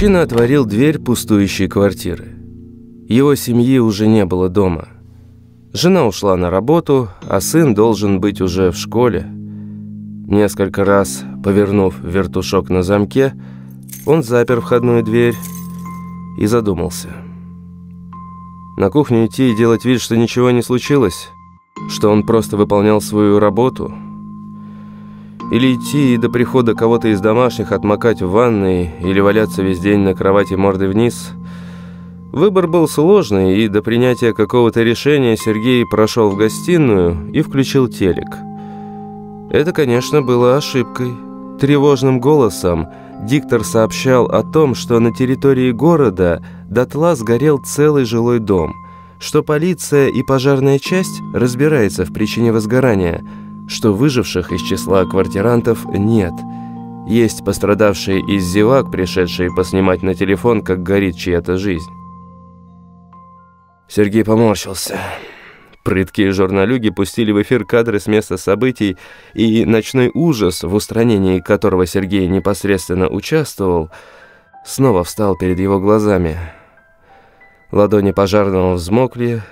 Мужчина отворил дверь пустующей квартиры. Его семьи уже не было дома. Жена ушла на работу, а сын должен быть уже в школе. Несколько раз, повернув вертушок на замке, он запер входную дверь и задумался. На кухню идти и делать вид, что ничего не случилось, что он просто выполнял свою работу – или идти и до прихода кого-то из домашних отмокать в ванной, или валяться весь день на кровати мордой вниз. Выбор был сложный, и до принятия какого-то решения Сергей прошел в гостиную и включил телек. Это, конечно, было ошибкой. Тревожным голосом диктор сообщал о том, что на территории города дотла сгорел целый жилой дом, что полиция и пожарная часть разбирается в причине возгорания – что выживших из числа квартирантов нет. Есть пострадавшие из зевак, пришедшие поснимать на телефон, как горит чья-то жизнь. Сергей поморщился. Прыткие журналюги пустили в эфир кадры с места событий, и ночной ужас, в устранении которого Сергей непосредственно участвовал, снова встал перед его глазами. Ладони пожарного взмокли,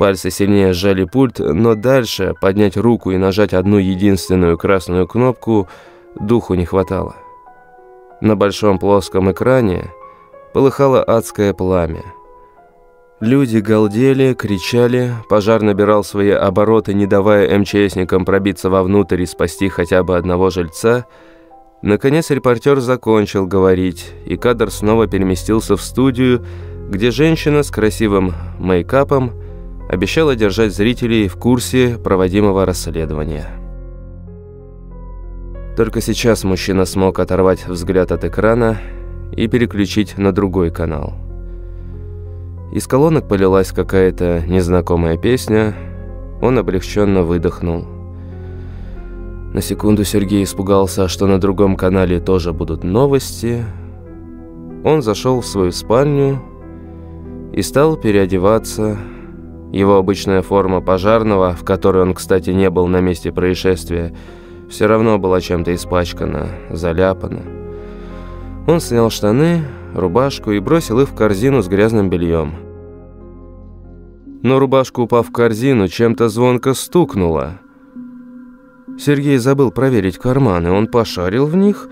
Пальцы сильнее сжали пульт, но дальше поднять руку и нажать одну единственную красную кнопку духу не хватало. На большом плоском экране полыхало адское пламя. Люди галдели, кричали, пожар набирал свои обороты, не давая МЧСникам пробиться вовнутрь и спасти хотя бы одного жильца. Наконец репортер закончил говорить, и кадр снова переместился в студию, где женщина с красивым мейкапом обещала держать зрителей в курсе проводимого расследования. Только сейчас мужчина смог оторвать взгляд от экрана и переключить на другой канал. Из колонок полилась какая-то незнакомая песня, он облегченно выдохнул. На секунду Сергей испугался, что на другом канале тоже будут новости. Он зашел в свою спальню и стал переодеваться, его обычная форма пожарного, в которой он, кстати, не был на месте происшествия, все равно была чем-то испачкана, заляпана. Он снял штаны, рубашку и бросил их в корзину с грязным бельем. Но рубашка, упав в корзину, чем-то звонко стукнула. Сергей забыл проверить карманы, он пошарил в них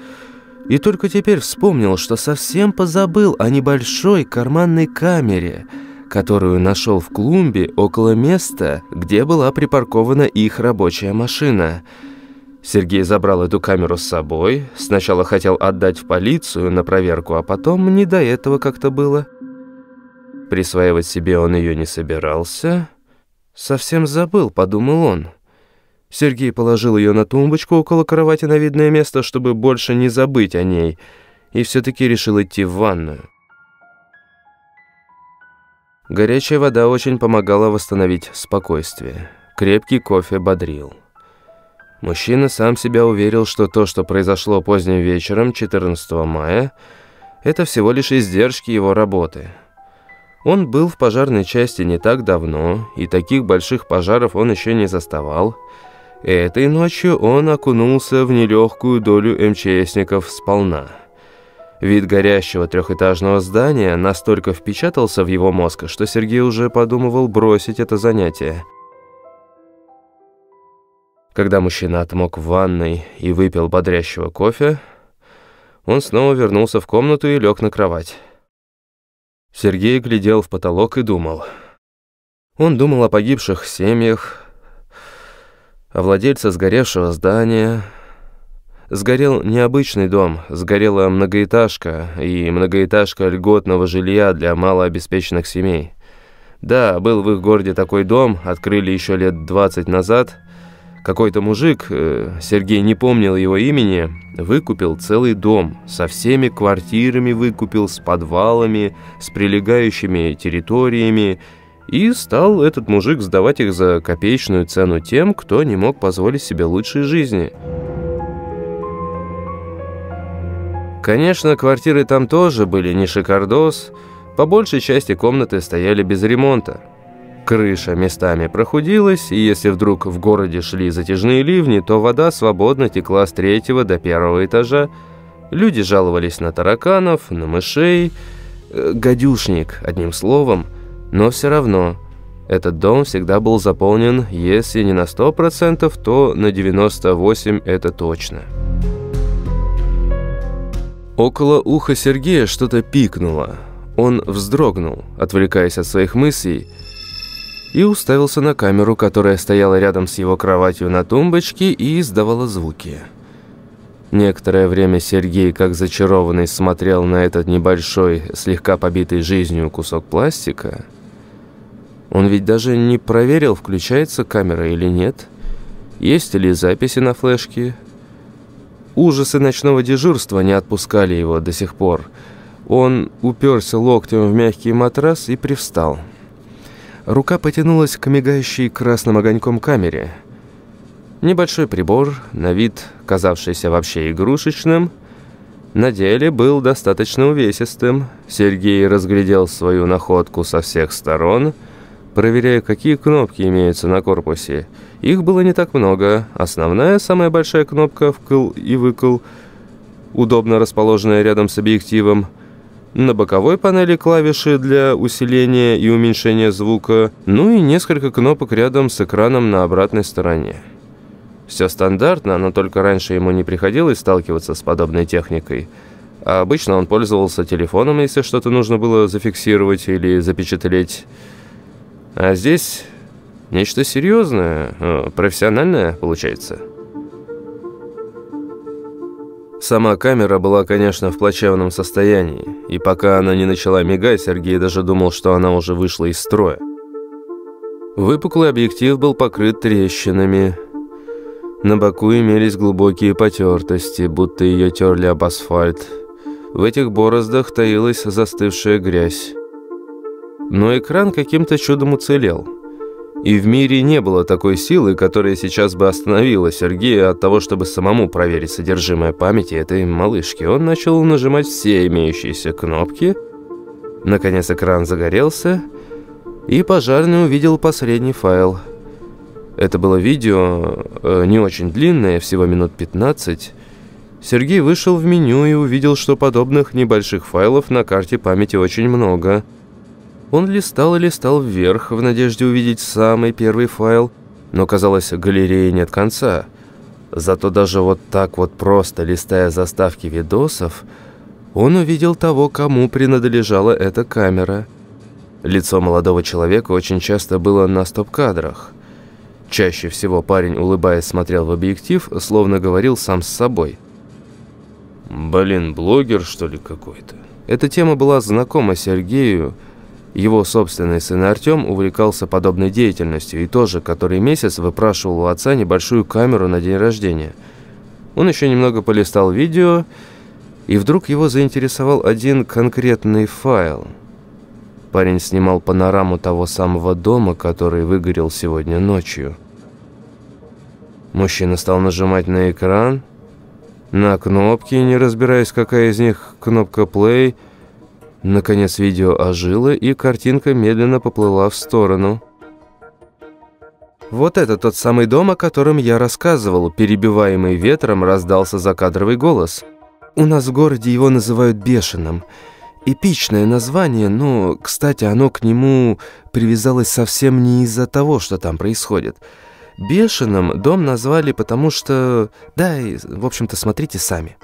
и только теперь вспомнил, что совсем позабыл о небольшой карманной камере – которую нашел в клумбе около места, где была припаркована их рабочая машина. Сергей забрал эту камеру с собой, сначала хотел отдать в полицию на проверку, а потом не до этого как-то было. Присваивать себе он ее не собирался. Совсем забыл, подумал он. Сергей положил ее на тумбочку около кровати на видное место, чтобы больше не забыть о ней, и все-таки решил идти в ванную. Горячая вода очень помогала восстановить спокойствие. Крепкий кофе бодрил. Мужчина сам себя уверил, что то, что произошло поздним вечером 14 мая, это всего лишь издержки его работы. Он был в пожарной части не так давно, и таких больших пожаров он еще не заставал. Этой ночью он окунулся в нелегкую долю МЧСников сполна – Вид горящего трехэтажного здания настолько впечатался в его мозг, что Сергей уже подумывал бросить это занятие. Когда мужчина отмок в ванной и выпил бодрящего кофе, он снова вернулся в комнату и лег на кровать. Сергей глядел в потолок и думал. Он думал о погибших семьях, о владельце сгоревшего здания, Сгорел необычный дом, сгорела многоэтажка и многоэтажка льготного жилья для малообеспеченных семей. Да, был в их городе такой дом, открыли еще лет 20 назад. Какой-то мужик, э, Сергей не помнил его имени, выкупил целый дом, со всеми квартирами выкупил, с подвалами, с прилегающими территориями, и стал этот мужик сдавать их за копеечную цену тем, кто не мог позволить себе лучшей жизни. Конечно, квартиры там тоже были не шикардос, по большей части комнаты стояли без ремонта. Крыша местами прохудилась, и если вдруг в городе шли затяжные ливни, то вода свободно текла с третьего до первого этажа. Люди жаловались на тараканов, на мышей, э, гадюшник, одним словом, но все равно этот дом всегда был заполнен, если не на 100%, то на 98% это точно. Около уха Сергея что-то пикнуло. Он вздрогнул, отвлекаясь от своих мыслей, и уставился на камеру, которая стояла рядом с его кроватью на тумбочке и издавала звуки. Некоторое время Сергей, как зачарованный, смотрел на этот небольшой, слегка побитый жизнью кусок пластика. Он ведь даже не проверил, включается камера или нет, есть ли записи на флешке, Ужасы ночного дежурства не отпускали его до сих пор. Он уперся локтем в мягкий матрас и привстал. Рука потянулась к мигающей красным огоньком камере. Небольшой прибор, на вид казавшийся вообще игрушечным, на деле был достаточно увесистым. Сергей разглядел свою находку со всех сторон, проверяя, какие кнопки имеются на корпусе – их было не так много. Основная, самая большая кнопка «вкл» и «выкл», удобно расположенная рядом с объективом. На боковой панели клавиши для усиления и уменьшения звука, ну и несколько кнопок рядом с экраном на обратной стороне. Все стандартно, но только раньше ему не приходилось сталкиваться с подобной техникой. А обычно он пользовался телефоном, если что-то нужно было зафиксировать или запечатлеть. А здесь Нечто серьезное, э, профессиональное, получается. Сама камера была, конечно, в плачевном состоянии, и пока она не начала мигать, Сергей даже думал, что она уже вышла из строя. Выпуклый объектив был покрыт трещинами. На боку имелись глубокие потертости, будто ее терли об асфальт. В этих бороздах таилась застывшая грязь. Но экран каким-то чудом уцелел – и в мире не было такой силы, которая сейчас бы остановила Сергея от того, чтобы самому проверить содержимое памяти этой малышки. Он начал нажимать все имеющиеся кнопки. Наконец экран загорелся, и пожарный увидел последний файл. Это было видео, э, не очень длинное, всего минут 15. Сергей вышел в меню и увидел, что подобных небольших файлов на карте памяти очень много – он листал и листал вверх, в надежде увидеть самый первый файл, но, казалось, галереи нет конца. Зато даже вот так вот просто, листая заставки видосов, он увидел того, кому принадлежала эта камера. Лицо молодого человека очень часто было на стоп-кадрах. Чаще всего парень, улыбаясь, смотрел в объектив, словно говорил сам с собой. «Блин, блогер, что ли, какой-то?» Эта тема была знакома Сергею, его собственный сын Артем увлекался подобной деятельностью и тоже который месяц выпрашивал у отца небольшую камеру на день рождения. Он еще немного полистал видео, и вдруг его заинтересовал один конкретный файл. Парень снимал панораму того самого дома, который выгорел сегодня ночью. Мужчина стал нажимать на экран, на кнопки, не разбираясь, какая из них кнопка «плей», Наконец видео ожило, и картинка медленно поплыла в сторону. «Вот это тот самый дом, о котором я рассказывал», перебиваемый ветром раздался закадровый голос. «У нас в городе его называют Бешеным. Эпичное название, но, кстати, оно к нему привязалось совсем не из-за того, что там происходит. Бешеным дом назвали потому что... Да, и, в общем-то, смотрите сами».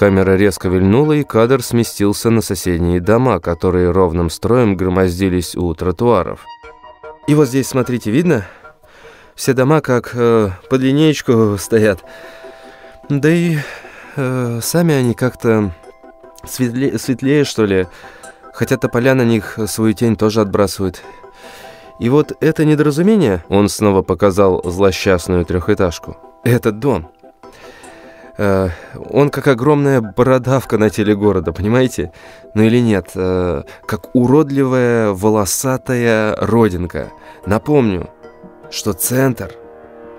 Камера резко вильнула, и кадр сместился на соседние дома, которые ровным строем громоздились у тротуаров. И вот здесь, смотрите, видно? Все дома как э, под линеечку стоят. Да и э, сами они как-то светлее, светлее, что ли. Хотя тополя на них свою тень тоже отбрасывают. И вот это недоразумение, он снова показал злосчастную трехэтажку. Этот дом. Э, он как огромная бородавка на теле города, понимаете? Ну или нет, э, как уродливая волосатая родинка. Напомню, что центр,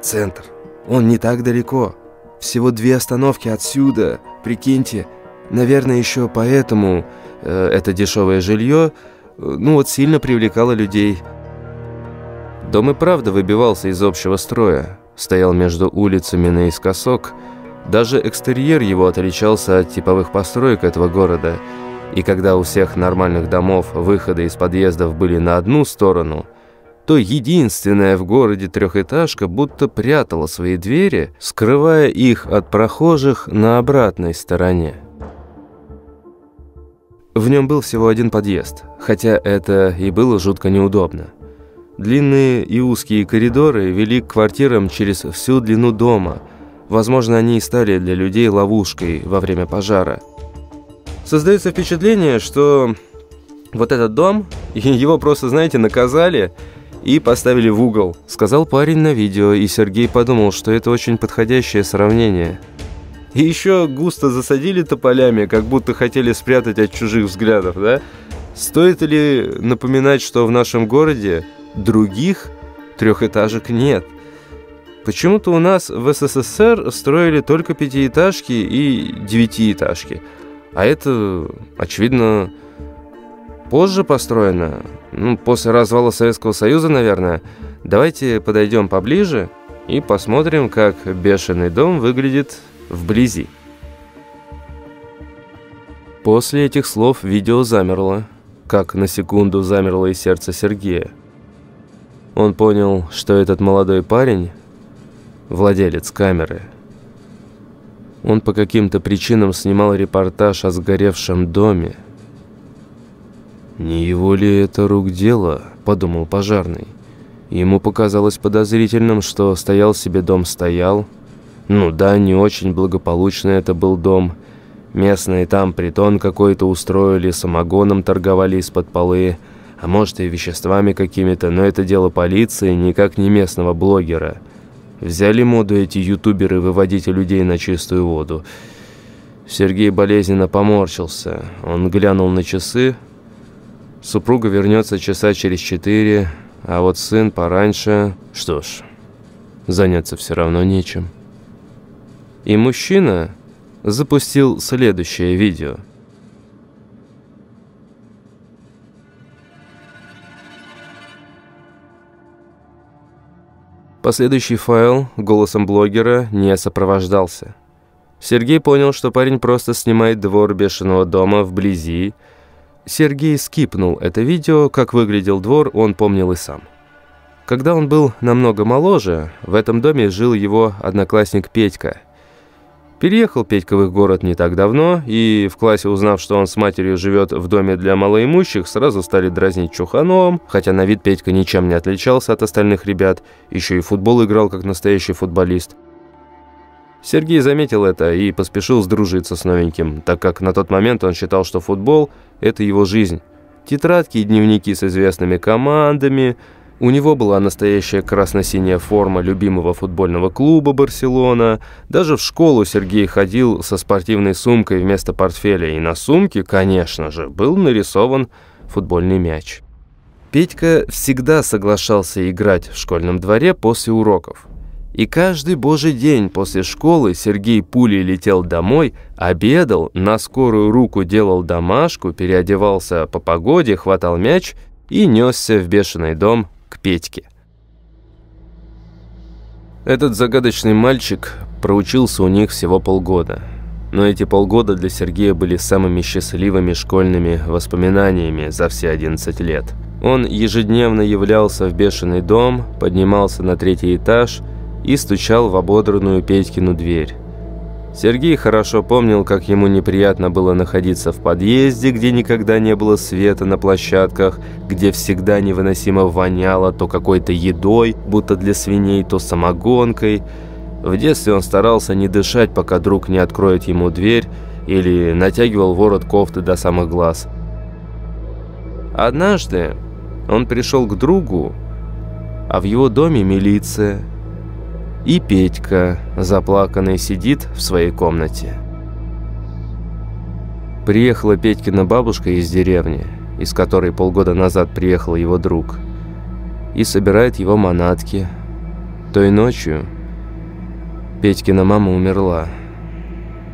центр, он не так далеко. Всего две остановки отсюда, прикиньте. Наверное, еще поэтому э, это дешевое жилье, ну вот сильно привлекало людей. Дом и правда выбивался из общего строя. Стоял между улицами наискосок, Даже экстерьер его отличался от типовых построек этого города, и когда у всех нормальных домов выходы из подъездов были на одну сторону, то единственная в городе трехэтажка будто прятала свои двери, скрывая их от прохожих на обратной стороне. В нем был всего один подъезд, хотя это и было жутко неудобно. Длинные и узкие коридоры вели к квартирам через всю длину дома. Возможно, они и стали для людей ловушкой во время пожара. Создается впечатление, что вот этот дом, его просто, знаете, наказали и поставили в угол, сказал парень на видео, и Сергей подумал, что это очень подходящее сравнение. И еще густо засадили тополями, как будто хотели спрятать от чужих взглядов, да? Стоит ли напоминать, что в нашем городе других трехэтажек нет. Почему-то у нас в СССР строили только пятиэтажки и девятиэтажки. А это, очевидно, позже построено. Ну, после развала Советского Союза, наверное. Давайте подойдем поближе и посмотрим, как бешеный дом выглядит вблизи. После этих слов видео замерло, как на секунду замерло и сердце Сергея. Он понял, что этот молодой парень – владелец камеры. Он по каким-то причинам снимал репортаж о сгоревшем доме. «Не его ли это рук дело?» – подумал пожарный. Ему показалось подозрительным, что стоял себе дом стоял. Ну да, не очень благополучный это был дом. Местные там притон какой-то устроили, самогоном торговали из-под полы – а может и веществами какими-то, но это дело полиции, никак не местного блогера. Взяли моду эти ютуберы выводить людей на чистую воду. Сергей болезненно поморщился. Он глянул на часы. Супруга вернется часа через четыре, а вот сын пораньше... Что ж, заняться все равно нечем. И мужчина запустил следующее видео – Последующий файл голосом блогера не сопровождался. Сергей понял, что парень просто снимает двор бешеного дома вблизи. Сергей скипнул это видео, как выглядел двор, он помнил и сам. Когда он был намного моложе, в этом доме жил его одноклассник Петька – Переехал Петька в их город не так давно, и в классе, узнав, что он с матерью живет в доме для малоимущих, сразу стали дразнить Чухановым, хотя на вид Петька ничем не отличался от остальных ребят, еще и футбол играл как настоящий футболист. Сергей заметил это и поспешил сдружиться с новеньким, так как на тот момент он считал, что футбол – это его жизнь. Тетрадки и дневники с известными командами – у него была настоящая красно-синяя форма любимого футбольного клуба «Барселона». Даже в школу Сергей ходил со спортивной сумкой вместо портфеля, и на сумке, конечно же, был нарисован футбольный мяч. Петька всегда соглашался играть в школьном дворе после уроков. И каждый божий день после школы Сергей пулей летел домой, обедал, на скорую руку делал домашку, переодевался по погоде, хватал мяч и несся в бешеный дом к Петьке. Этот загадочный мальчик проучился у них всего полгода. Но эти полгода для Сергея были самыми счастливыми школьными воспоминаниями за все 11 лет. Он ежедневно являлся в бешеный дом, поднимался на третий этаж и стучал в ободранную Петькину дверь. Сергей хорошо помнил, как ему неприятно было находиться в подъезде, где никогда не было света на площадках, где всегда невыносимо воняло то какой-то едой, будто для свиней, то самогонкой. В детстве он старался не дышать, пока друг не откроет ему дверь, или натягивал ворот кофты до самых глаз. Однажды он пришел к другу, а в его доме милиция – и Петька, заплаканный, сидит в своей комнате. Приехала Петькина бабушка из деревни, из которой полгода назад приехал его друг, и собирает его манатки. Той ночью Петькина мама умерла.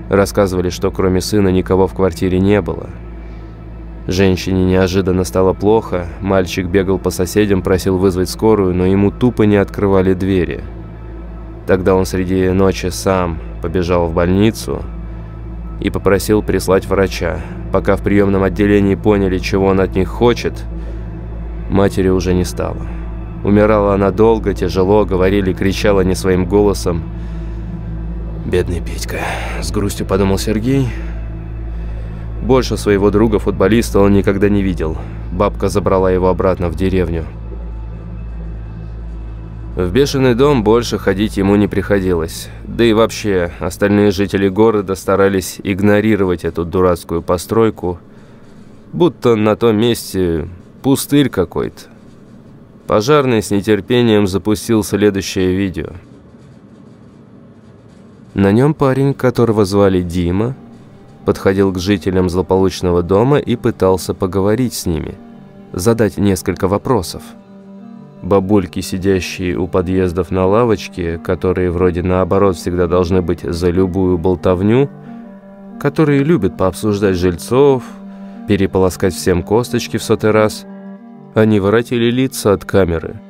Рассказывали, что кроме сына никого в квартире не было. Женщине неожиданно стало плохо, мальчик бегал по соседям, просил вызвать скорую, но ему тупо не открывали двери – Тогда он среди ночи сам побежал в больницу и попросил прислать врача. Пока в приемном отделении поняли, чего он от них хочет, матери уже не стало. Умирала она долго, тяжело, говорили, кричала не своим голосом. «Бедный Петька», — с грустью подумал Сергей. Больше своего друга-футболиста он никогда не видел. Бабка забрала его обратно в деревню. В бешеный дом больше ходить ему не приходилось. Да и вообще, остальные жители города старались игнорировать эту дурацкую постройку, будто на том месте пустырь какой-то. Пожарный с нетерпением запустил следующее видео. На нем парень, которого звали Дима, подходил к жителям злополучного дома и пытался поговорить с ними, задать несколько вопросов. Бабульки, сидящие у подъездов на лавочке, которые вроде наоборот всегда должны быть за любую болтовню, которые любят пообсуждать жильцов, переполоскать всем косточки в сотый раз, они воротили лица от камеры.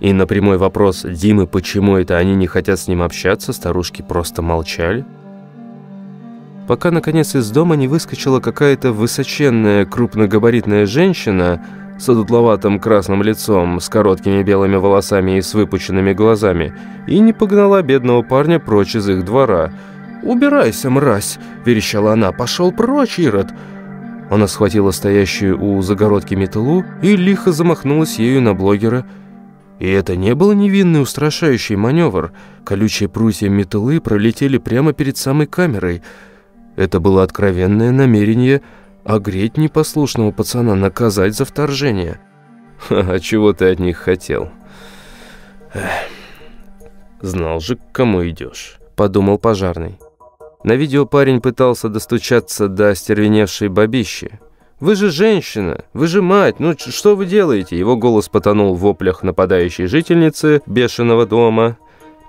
И на прямой вопрос Димы, почему это они не хотят с ним общаться, старушки просто молчали. Пока, наконец, из дома не выскочила какая-то высоченная крупногабаритная женщина – с одутловатым красным лицом, с короткими белыми волосами и с выпученными глазами, и не погнала бедного парня прочь из их двора. «Убирайся, мразь!» – верещала она. «Пошел прочь, Ирод!» Она схватила стоящую у загородки метлу и лихо замахнулась ею на блогера. И это не был невинный устрашающий маневр. Колючие прутья метлы пролетели прямо перед самой камерой. Это было откровенное намерение – огреть непослушного пацана, наказать за вторжение. А чего ты от них хотел? Эх, знал же, к кому идешь, подумал пожарный. На видео парень пытался достучаться до остервеневшей бабищи. «Вы же женщина! Вы же мать! Ну что вы делаете?» Его голос потонул в воплях нападающей жительницы бешеного дома.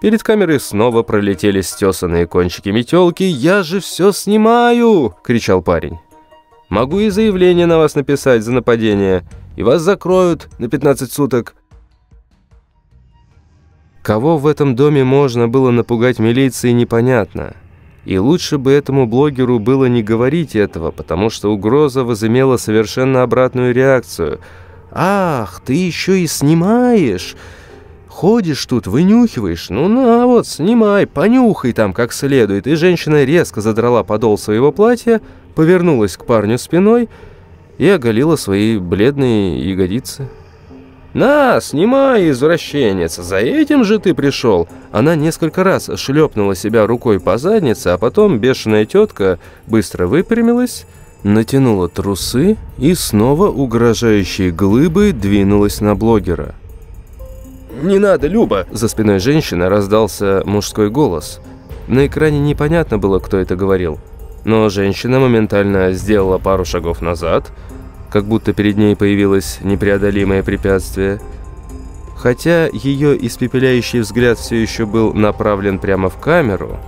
Перед камерой снова пролетели стесанные кончики метелки. «Я же все снимаю!» — кричал парень. Могу и заявление на вас написать за нападение, и вас закроют на 15 суток». Кого в этом доме можно было напугать милиции, непонятно. И лучше бы этому блогеру было не говорить этого, потому что угроза возымела совершенно обратную реакцию. «Ах, ты еще и снимаешь!» Ходишь тут, вынюхиваешь, ну на вот, снимай, понюхай там как следует. И женщина резко задрала подол своего платья, повернулась к парню спиной и оголила свои бледные ягодицы. «На, снимай, извращенец, за этим же ты пришел!» Она несколько раз шлепнула себя рукой по заднице, а потом бешеная тетка быстро выпрямилась, натянула трусы и снова угрожающей глыбой двинулась на блогера. «Не надо, Люба!» За спиной женщины раздался мужской голос. На экране непонятно было, кто это говорил. Но женщина моментально сделала пару шагов назад, как будто перед ней появилось непреодолимое препятствие. Хотя ее испепеляющий взгляд все еще был направлен прямо в камеру,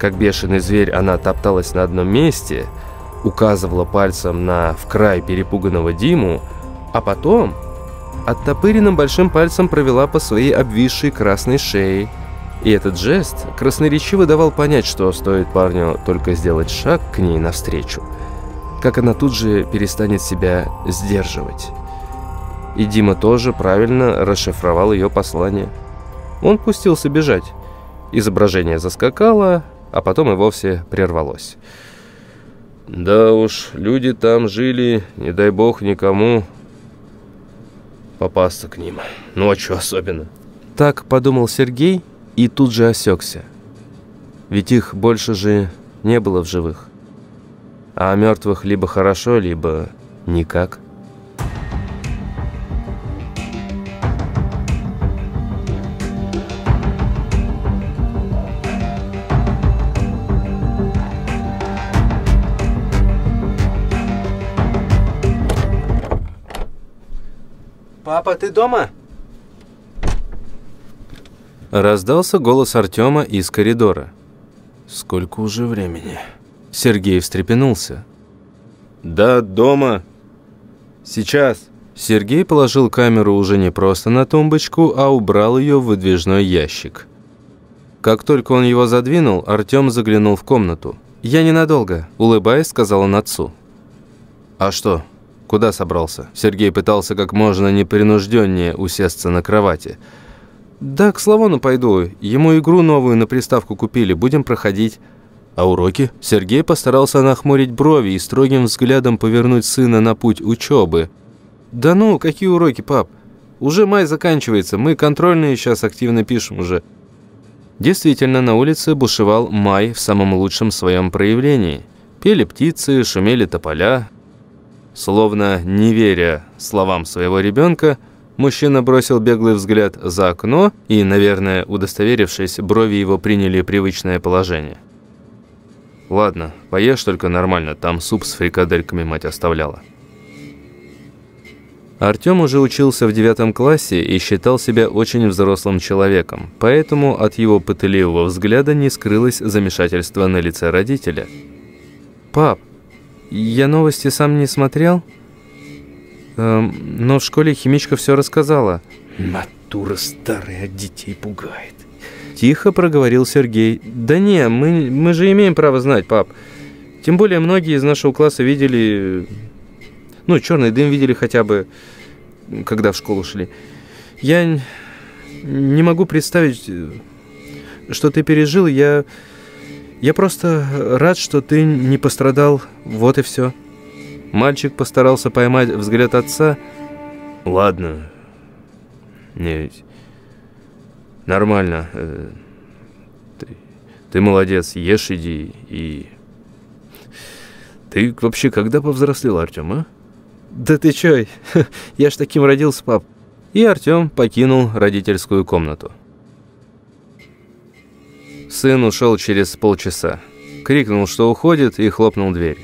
как бешеный зверь она топталась на одном месте, указывала пальцем на в край перепуганного Диму, а потом оттопыренным большим пальцем провела по своей обвисшей красной шее. И этот жест красноречиво давал понять, что стоит парню только сделать шаг к ней навстречу, как она тут же перестанет себя сдерживать. И Дима тоже правильно расшифровал ее послание. Он пустился бежать. Изображение заскакало, а потом и вовсе прервалось. «Да уж, люди там жили, не дай бог никому попасться к ним. Ночью особенно. Так подумал Сергей и тут же осекся. Ведь их больше же не было в живых. А мертвых либо хорошо, либо никак. «Папа, ты дома?» Раздался голос Артема из коридора. «Сколько уже времени?» Сергей встрепенулся. «Да, дома. Сейчас». Сергей положил камеру уже не просто на тумбочку, а убрал ее в выдвижной ящик. Как только он его задвинул, Артем заглянул в комнату. «Я ненадолго», – улыбаясь, сказал он отцу. «А что? Куда собрался?» Сергей пытался как можно непринужденнее усесться на кровати. «Да, к Славону пойду. Ему игру новую на приставку купили. Будем проходить». «А уроки?» Сергей постарался нахмурить брови и строгим взглядом повернуть сына на путь учебы. «Да ну, какие уроки, пап? Уже май заканчивается, мы контрольные сейчас активно пишем уже». Действительно, на улице бушевал май в самом лучшем своем проявлении. Пели птицы, шумели тополя. Словно не веря словам своего ребенка, мужчина бросил беглый взгляд за окно и, наверное, удостоверившись, брови его приняли привычное положение. «Ладно, поешь только нормально, там суп с фрикадельками мать оставляла». Артем уже учился в девятом классе и считал себя очень взрослым человеком, поэтому от его пытливого взгляда не скрылось замешательство на лице родителя. «Пап, я новости сам не смотрел, но в школе химичка все рассказала». «Матура старая детей пугает». Тихо проговорил Сергей. «Да не, мы, мы же имеем право знать, пап. Тем более многие из нашего класса видели ну, черный дым видели хотя бы, когда в школу шли. Я не могу представить, что ты пережил. Я, я просто рад, что ты не пострадал. Вот и все. Мальчик постарался поймать взгляд отца. Ладно. Не, нормально. Э, ты, ты молодец, ешь, иди и... Ты вообще когда повзрослел, Артем, а? «Да ты чё? Я ж таким родился, пап». И Артём покинул родительскую комнату. Сын ушел через полчаса. Крикнул, что уходит, и хлопнул дверь.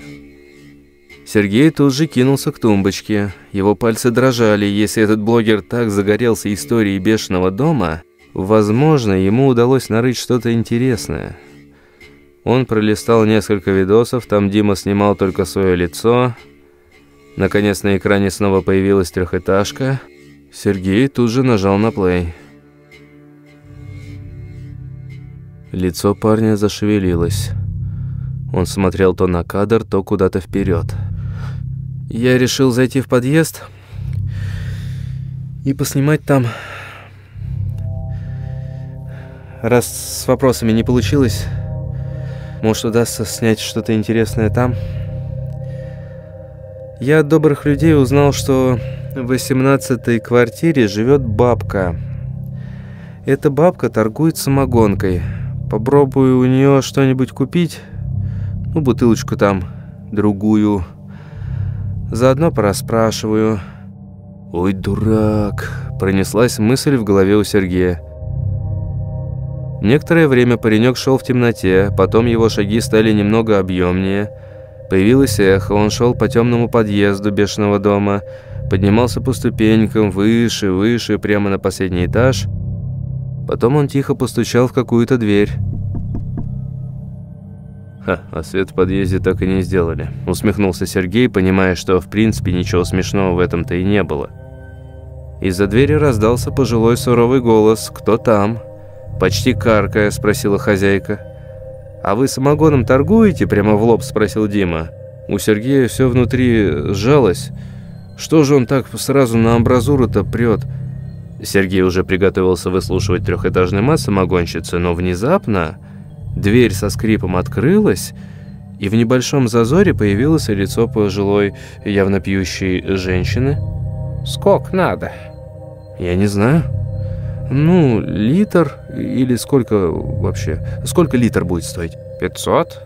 Сергей тут же кинулся к тумбочке. Его пальцы дрожали. Если этот блогер так загорелся историей бешеного дома, возможно, ему удалось нарыть что-то интересное. Он пролистал несколько видосов, там Дима снимал только свое лицо – Наконец на экране снова появилась трехэтажка. Сергей тут же нажал на плей. Лицо парня зашевелилось. Он смотрел то на кадр, то куда-то вперед. Я решил зайти в подъезд и поснимать там. Раз с вопросами не получилось, может удастся снять что-то интересное там. Я от добрых людей узнал, что в 18-й квартире живет бабка. Эта бабка торгует самогонкой. Попробую у нее что-нибудь купить. Ну, бутылочку там, другую. Заодно пораспрашиваю. «Ой, дурак!» – пронеслась мысль в голове у Сергея. Некоторое время паренек шел в темноте, потом его шаги стали немного объемнее – Появилось эхо, он шел по темному подъезду бешеного дома, поднимался по ступенькам выше, выше, прямо на последний этаж. Потом он тихо постучал в какую-то дверь. «Ха, а свет в подъезде так и не сделали», — усмехнулся Сергей, понимая, что в принципе ничего смешного в этом-то и не было. Из-за двери раздался пожилой суровый голос «Кто там?» Почти каркая, спросила хозяйка. «А вы самогоном торгуете?» – прямо в лоб спросил Дима. У Сергея все внутри сжалось. Что же он так сразу на амбразуру-то прет? Сергей уже приготовился выслушивать трехэтажный мат самогонщицы, но внезапно дверь со скрипом открылась, и в небольшом зазоре появилось лицо пожилой, явно пьющей женщины. «Сколько надо?» «Я не знаю». Ну, литр или сколько вообще? Сколько литр будет стоить? 500?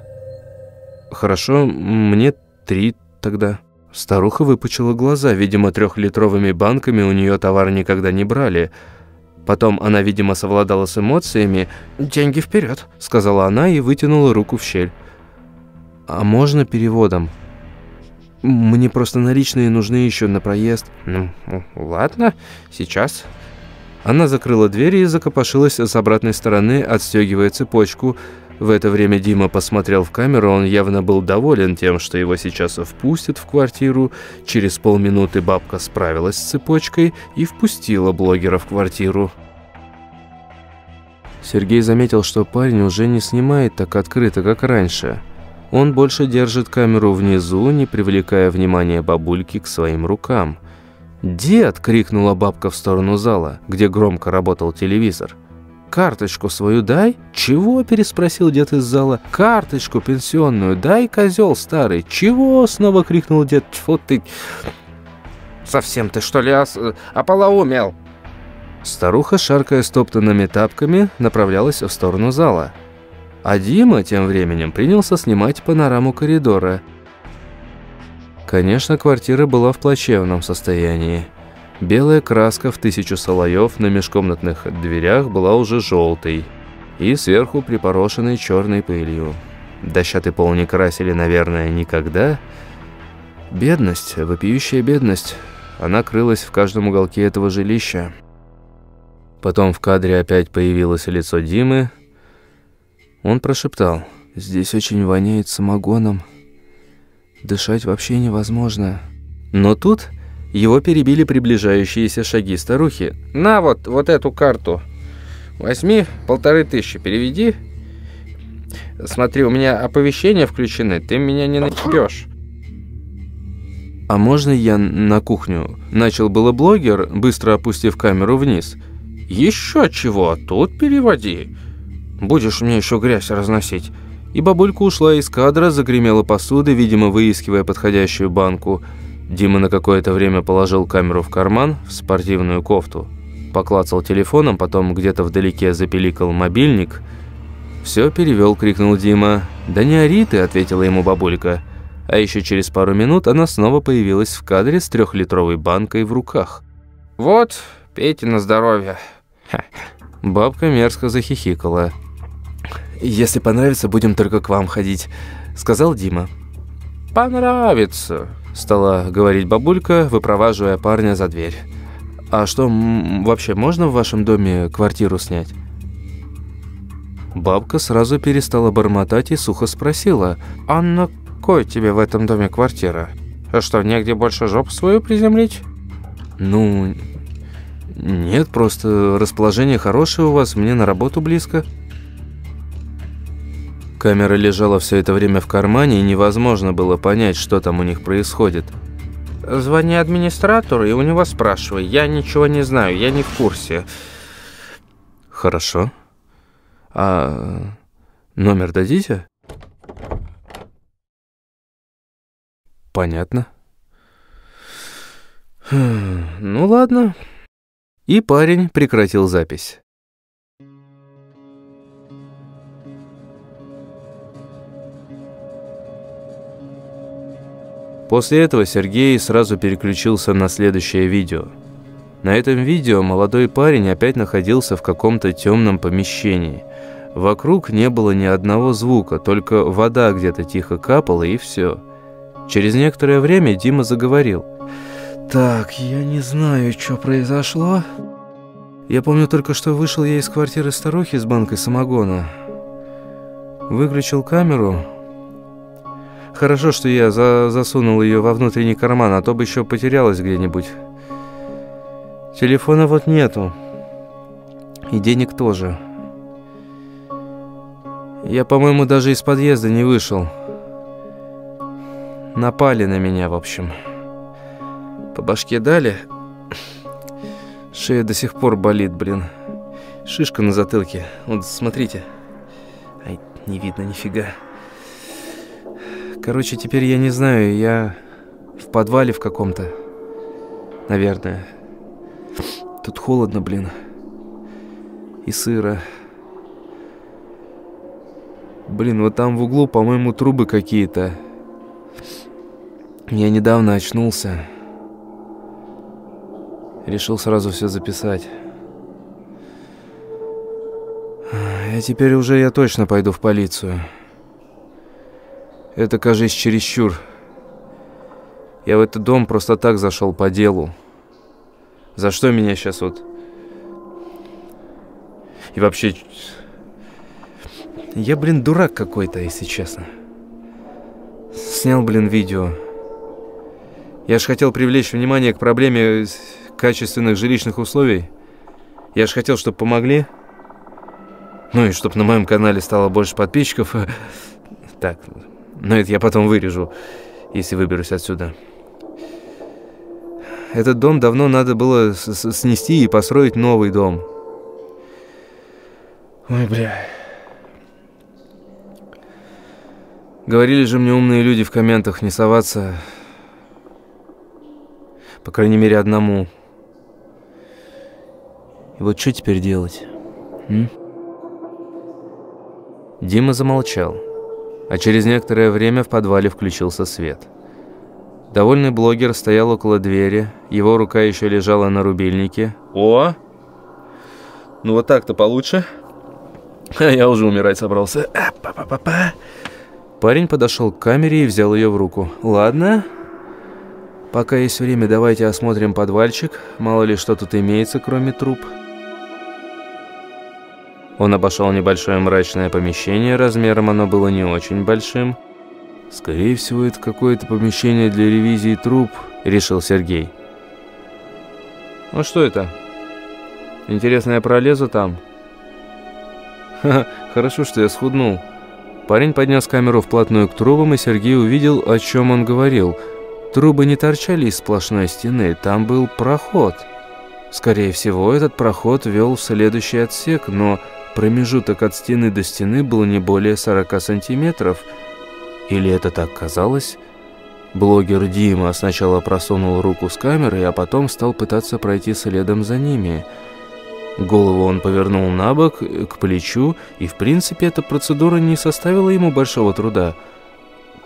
Хорошо, мне три тогда. Старуха выпучила глаза. Видимо, трехлитровыми банками у нее товар никогда не брали. Потом она, видимо, совладала с эмоциями. «Деньги вперед», — сказала она и вытянула руку в щель. «А можно переводом?» «Мне просто наличные нужны еще на проезд». «Ну, ладно, сейчас». Она закрыла дверь и закопошилась с обратной стороны, отстегивая цепочку. В это время Дима посмотрел в камеру, он явно был доволен тем, что его сейчас впустят в квартиру. Через полминуты бабка справилась с цепочкой и впустила блогера в квартиру. Сергей заметил, что парень уже не снимает так открыто, как раньше. Он больше держит камеру внизу, не привлекая внимания бабульки к своим рукам. «Дед!» – крикнула бабка в сторону зала, где громко работал телевизор. «Карточку свою дай?» «Чего?» – переспросил дед из зала. «Карточку пенсионную дай, козел старый!» «Чего?» – снова крикнул дед. «Тьфу ты!» «Совсем ты, что ли, ос... ополоумел?» Старуха, шаркая стоптанными тапками, направлялась в сторону зала. А Дима тем временем принялся снимать панораму коридора. Конечно, квартира была в плачевном состоянии. Белая краска в тысячу слоев на межкомнатных дверях была уже желтой и сверху припорошенной черной пылью. Дощатый пол не красили, наверное, никогда. Бедность, вопиющая бедность, она крылась в каждом уголке этого жилища. Потом в кадре опять появилось лицо Димы, он прошептал. «Здесь очень воняет самогоном. Дышать вообще невозможно». Но тут его перебили приближающиеся шаги старухи. «На вот, вот эту карту. Возьми полторы тысячи, переведи. Смотри, у меня оповещения включены, ты меня не напьешь». «А можно я на кухню?» Начал было блогер, быстро опустив камеру вниз. «Еще чего, тут переводи». Будешь мне еще грязь разносить». И бабулька ушла из кадра, загремела посудой, видимо, выискивая подходящую банку. Дима на какое-то время положил камеру в карман, в спортивную кофту. Поклацал телефоном, потом где-то вдалеке запеликал мобильник. «Все перевел», — крикнул Дима. «Да не ори ты», — ответила ему бабулька. А еще через пару минут она снова появилась в кадре с трехлитровой банкой в руках. «Вот, пейте на здоровье». Бабка мерзко захихикала. «Если понравится, будем только к вам ходить», — сказал Дима. «Понравится», — стала говорить бабулька, выпроваживая парня за дверь. «А что, вообще можно в вашем доме квартиру снять?» Бабка сразу перестала бормотать и сухо спросила. «А на кой тебе в этом доме квартира? А что, негде больше жопу свою приземлить?» «Ну, нет, просто расположение хорошее у вас, мне на работу близко». Камера лежала все это время в кармане, и невозможно было понять, что там у них происходит. «Звони администратору и у него спрашивай. Я ничего не знаю, я не в курсе». «Хорошо. А номер дадите?» «Понятно». Хм, «Ну ладно». И парень прекратил запись. После этого Сергей сразу переключился на следующее видео. На этом видео молодой парень опять находился в каком-то темном помещении. Вокруг не было ни одного звука, только вода где-то тихо капала и все. Через некоторое время Дима заговорил. «Так, я не знаю, что произошло. Я помню только, что вышел я из квартиры старухи с банкой самогона. Выключил камеру, Хорошо, что я за засунул ее во внутренний карман, а то бы еще потерялась где-нибудь. Телефона вот нету. И денег тоже. Я, по-моему, даже из подъезда не вышел. Напали на меня, в общем. По башке дали. Шея до сих пор болит, блин. Шишка на затылке. Вот, смотрите. Ай, не видно нифига. Короче, теперь я не знаю, я в подвале в каком-то. Наверное. Тут холодно, блин. И сыро. Блин, вот там в углу, по-моему, трубы какие-то. Я недавно очнулся. Решил сразу все записать. А теперь уже я точно пойду в полицию. Это, кажется, чересчур. Я в этот дом просто так зашел по делу. За что меня сейчас вот... И вообще... Я, блин, дурак какой-то, если честно. Снял, блин, видео. Я ж хотел привлечь внимание к проблеме качественных жилищных условий. Я ж хотел, чтобы помогли. Ну и чтоб на моем канале стало больше подписчиков. Так, но это я потом вырежу, если выберусь отсюда. Этот дом давно надо было снести и построить новый дом. Ой, бля. Говорили же мне умные люди в комментах не соваться. По крайней мере, одному. И вот что теперь делать? М? Дима замолчал, а через некоторое время в подвале включился свет. Довольный блогер стоял около двери, его рука еще лежала на рубильнике. «О! Ну вот так-то получше. Я уже умирать собрался. А, па -па -па -па. Парень подошел к камере и взял ее в руку. «Ладно, пока есть время, давайте осмотрим подвальчик. Мало ли что тут имеется, кроме труп». Он обошел небольшое мрачное помещение, размером оно было не очень большим. «Скорее всего, это какое-то помещение для ревизии труп», — решил Сергей. «Ну что это? Интересно, я пролезу там?» «Ха, хорошо, что я схуднул». Парень поднес камеру вплотную к трубам, и Сергей увидел, о чем он говорил. Трубы не торчали из сплошной стены, там был проход. Скорее всего, этот проход вел в следующий отсек, но промежуток от стены до стены был не более 40 сантиметров. Или это так казалось? Блогер Дима сначала просунул руку с камерой, а потом стал пытаться пройти следом за ними – Голову он повернул на бок, к плечу, и в принципе эта процедура не составила ему большого труда.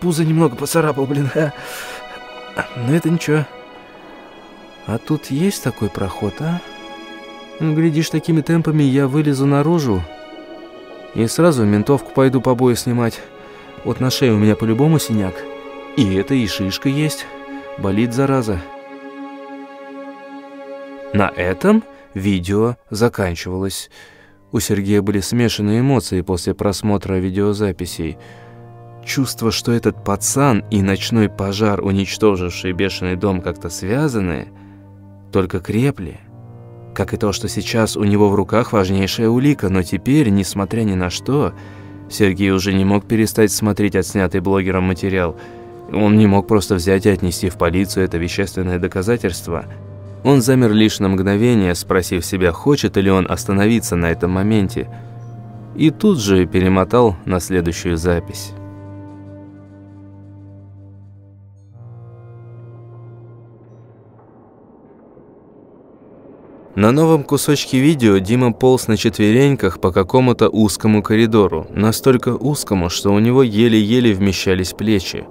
Пузо немного поцарапал, блин. Но это ничего. А тут есть такой проход, а? Ну, глядишь, такими темпами я вылезу наружу и сразу ментовку пойду по бою снимать. Вот на шее у меня по-любому синяк. И это и шишка есть. Болит, зараза. На этом Видео заканчивалось. У Сергея были смешанные эмоции после просмотра видеозаписей. Чувство, что этот пацан и ночной пожар, уничтоживший бешеный дом, как-то связаны, только крепли. Как и то, что сейчас у него в руках важнейшая улика, но теперь, несмотря ни на что, Сергей уже не мог перестать смотреть отснятый блогером материал. Он не мог просто взять и отнести в полицию это вещественное доказательство – он замер лишь на мгновение, спросив себя, хочет ли он остановиться на этом моменте, и тут же перемотал на следующую запись. На новом кусочке видео Дима полз на четвереньках по какому-то узкому коридору, настолько узкому, что у него еле-еле вмещались плечи.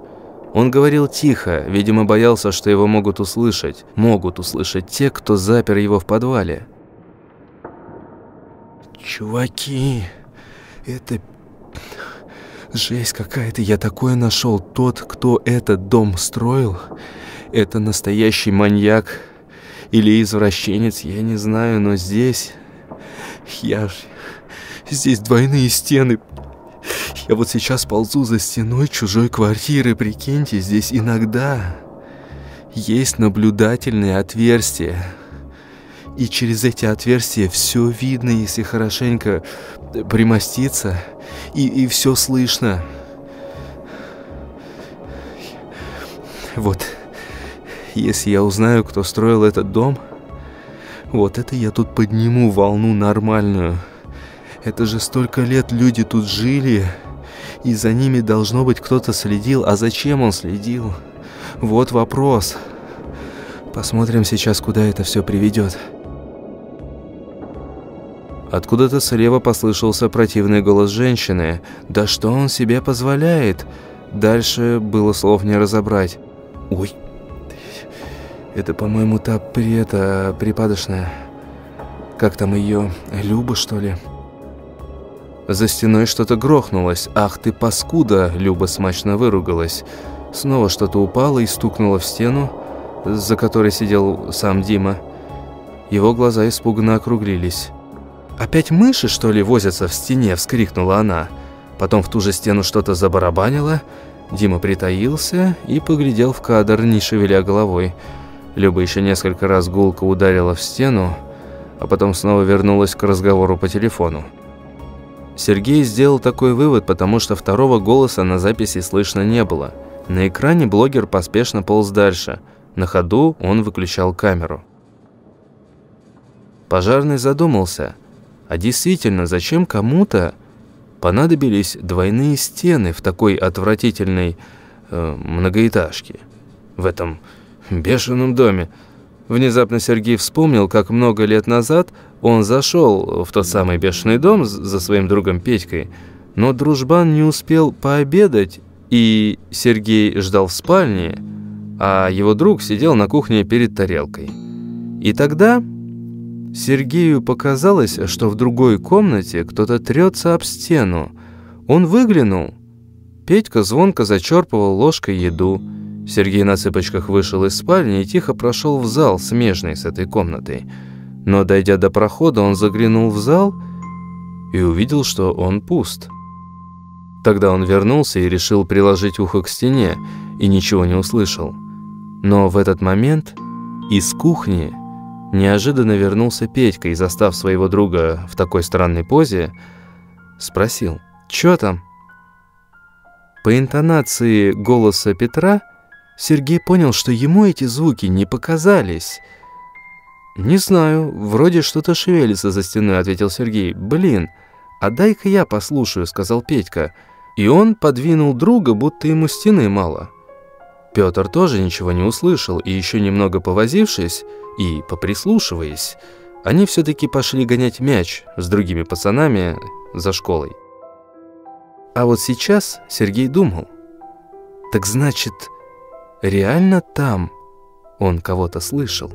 Он говорил тихо, видимо, боялся, что его могут услышать. Могут услышать те, кто запер его в подвале. «Чуваки, это жесть какая-то. Я такое нашел. Тот, кто этот дом строил, это настоящий маньяк или извращенец, я не знаю, но здесь... Я... Здесь двойные стены, я вот сейчас ползу за стеной чужой квартиры, прикиньте, здесь иногда есть наблюдательные отверстия. И через эти отверстия все видно, если хорошенько примоститься, и, и все слышно. Вот, если я узнаю, кто строил этот дом, вот это я тут подниму волну нормальную. Это же столько лет люди тут жили, и за ними должно быть кто-то следил. А зачем он следил? Вот вопрос. Посмотрим сейчас, куда это все приведет. Откуда-то слева послышался противный голос женщины. «Да что он себе позволяет?» Дальше было слов не разобрать. «Ой, это, по-моему, та прета припадочная. Как там ее? Люба, что ли?» За стеной что-то грохнулось. «Ах ты, паскуда!» – Люба смачно выругалась. Снова что-то упало и стукнуло в стену, за которой сидел сам Дима. Его глаза испуганно округлились. «Опять мыши, что ли, возятся в стене?» – вскрикнула она. Потом в ту же стену что-то забарабанило. Дима притаился и поглядел в кадр, не шевеля головой. Люба еще несколько раз гулко ударила в стену, а потом снова вернулась к разговору по телефону. Сергей сделал такой вывод, потому что второго голоса на записи слышно не было. На экране блогер поспешно полз дальше. На ходу он выключал камеру. Пожарный задумался, а действительно, зачем кому-то понадобились двойные стены в такой отвратительной э, многоэтажке, в этом бешеном доме? Внезапно Сергей вспомнил, как много лет назад он зашел в тот самый бешеный дом за своим другом Петькой, но дружбан не успел пообедать, и Сергей ждал в спальне, а его друг сидел на кухне перед тарелкой. И тогда Сергею показалось, что в другой комнате кто-то трется об стену. Он выглянул. Петька звонко зачерпывал ложкой еду. Сергей на цыпочках вышел из спальни и тихо прошел в зал, смежный с этой комнатой. Но, дойдя до прохода, он заглянул в зал и увидел, что он пуст. Тогда он вернулся и решил приложить ухо к стене, и ничего не услышал. Но в этот момент из кухни неожиданно вернулся Петька и, застав своего друга в такой странной позе, спросил «Чё там?». По интонации голоса Петра – Сергей понял, что ему эти звуки не показались. «Не знаю, вроде что-то шевелится за стеной», — ответил Сергей. «Блин, а дай-ка я послушаю», — сказал Петька. И он подвинул друга, будто ему стены мало. Петр тоже ничего не услышал, и еще немного повозившись и поприслушиваясь, они все-таки пошли гонять мяч с другими пацанами за школой. А вот сейчас Сергей думал, так значит, реально там он кого-то слышал.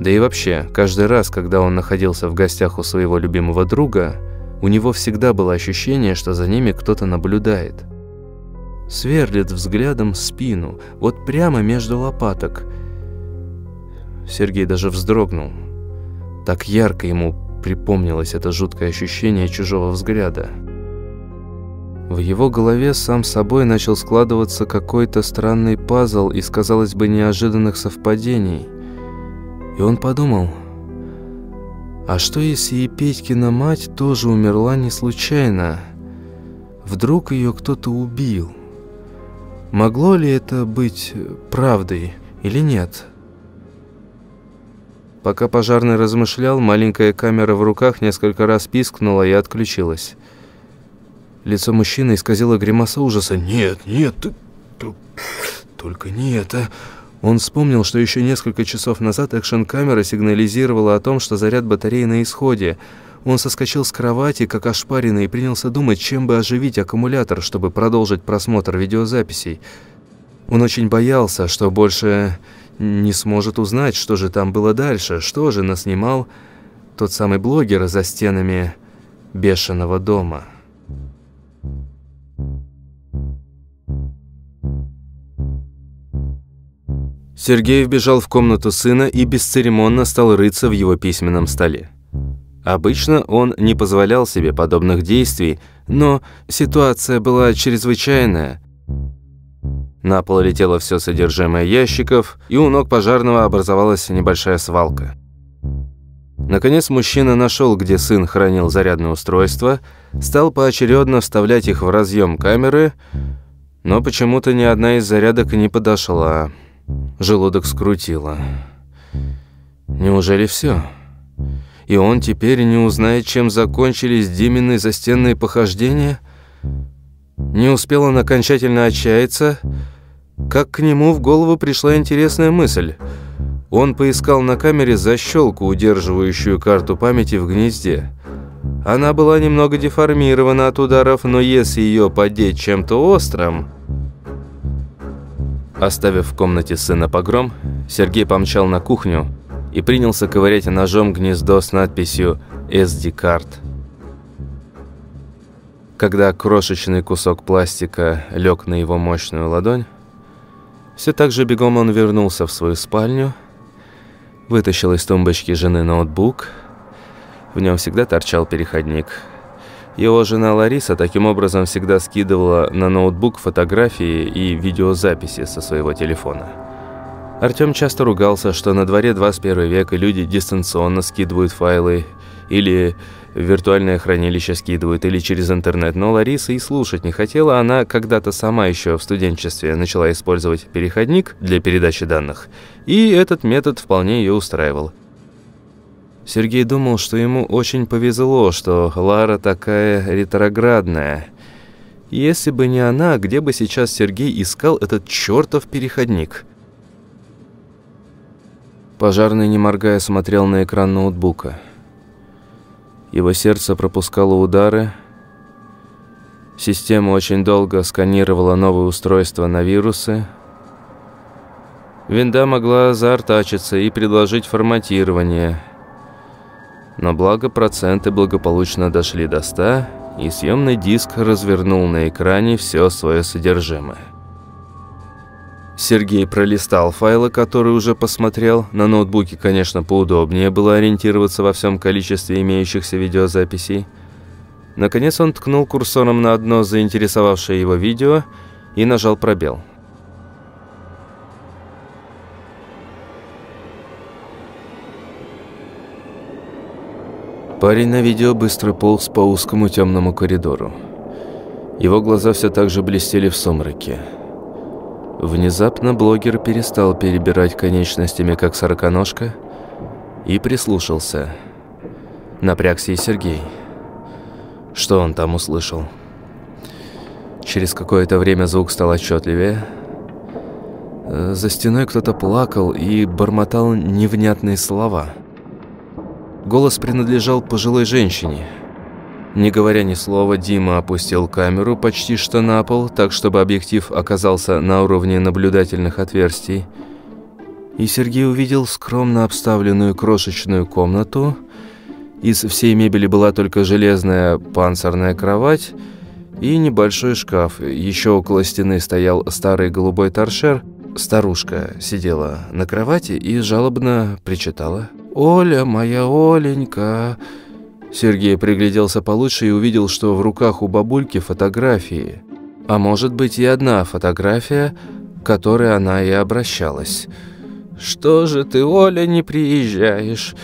Да и вообще, каждый раз, когда он находился в гостях у своего любимого друга, у него всегда было ощущение, что за ними кто-то наблюдает. Сверлит взглядом спину, вот прямо между лопаток. Сергей даже вздрогнул. Так ярко ему припомнилось это жуткое ощущение чужого взгляда. В его голове сам собой начал складываться какой-то странный пазл из, казалось бы, неожиданных совпадений. И он подумал, а что если и Петькина мать тоже умерла не случайно? Вдруг ее кто-то убил? Могло ли это быть правдой или нет? Пока пожарный размышлял, маленькая камера в руках несколько раз пискнула и отключилась. Лицо мужчины исказило гримаса ужаса. «Нет, нет, только не это!» Он вспомнил, что еще несколько часов назад экшн-камера сигнализировала о том, что заряд батареи на исходе. Он соскочил с кровати, как ошпаренный, и принялся думать, чем бы оживить аккумулятор, чтобы продолжить просмотр видеозаписей. Он очень боялся, что больше не сможет узнать, что же там было дальше, что же наснимал тот самый блогер за стенами бешеного дома. Сергей вбежал в комнату сына и бесцеремонно стал рыться в его письменном столе. Обычно он не позволял себе подобных действий, но ситуация была чрезвычайная. На пол летело все содержимое ящиков, и у ног пожарного образовалась небольшая свалка. Наконец мужчина нашел, где сын хранил зарядное устройство, стал поочередно вставлять их в разъем камеры, но почему-то ни одна из зарядок не подошла. Желудок скрутило. Неужели все? И он теперь не узнает, чем закончились Димины застенные похождения? Не успел он окончательно отчаяться, как к нему в голову пришла интересная мысль. Он поискал на камере защелку, удерживающую карту памяти в гнезде. Она была немного деформирована от ударов, но если ее подеть чем-то острым... Оставив в комнате сына погром, Сергей помчал на кухню и принялся ковырять ножом гнездо с надписью «SD-карт». Когда крошечный кусок пластика лег на его мощную ладонь, все так же бегом он вернулся в свою спальню, вытащил из тумбочки жены ноутбук, в нем всегда торчал переходник – его жена Лариса таким образом всегда скидывала на ноутбук фотографии и видеозаписи со своего телефона. Артём часто ругался, что на дворе 21 век и люди дистанционно скидывают файлы или виртуальное хранилище скидывают или через интернет, но Лариса и слушать не хотела. Она когда-то сама еще в студенчестве начала использовать переходник для передачи данных, и этот метод вполне ее устраивал. Сергей думал, что ему очень повезло, что Лара такая ретроградная. Если бы не она, где бы сейчас Сергей искал этот чертов переходник? Пожарный, не моргая, смотрел на экран ноутбука. Его сердце пропускало удары. Система очень долго сканировала новые устройства на вирусы. Винда могла заортачиться и предложить форматирование – но благо проценты благополучно дошли до 100, и съемный диск развернул на экране все свое содержимое. Сергей пролистал файлы, которые уже посмотрел. На ноутбуке, конечно, поудобнее было ориентироваться во всем количестве имеющихся видеозаписей. Наконец он ткнул курсором на одно заинтересовавшее его видео и нажал пробел. Парень на видео быстро полз по узкому темному коридору. Его глаза все так же блестели в сумраке. Внезапно блогер перестал перебирать конечностями, как сороконожка, и прислушался. Напрягся и Сергей. Что он там услышал? Через какое-то время звук стал отчетливее. За стеной кто-то плакал и бормотал невнятные слова – Голос принадлежал пожилой женщине. Не говоря ни слова, Дима опустил камеру почти что на пол, так чтобы объектив оказался на уровне наблюдательных отверстий. И Сергей увидел скромно обставленную крошечную комнату. Из всей мебели была только железная панцирная кровать и небольшой шкаф. Еще около стены стоял старый голубой торшер. Старушка сидела на кровати и жалобно причитала. «Оля, моя Оленька!» Сергей пригляделся получше и увидел, что в руках у бабульки фотографии. А может быть и одна фотография, к которой она и обращалась. «Что же ты, Оля, не приезжаешь?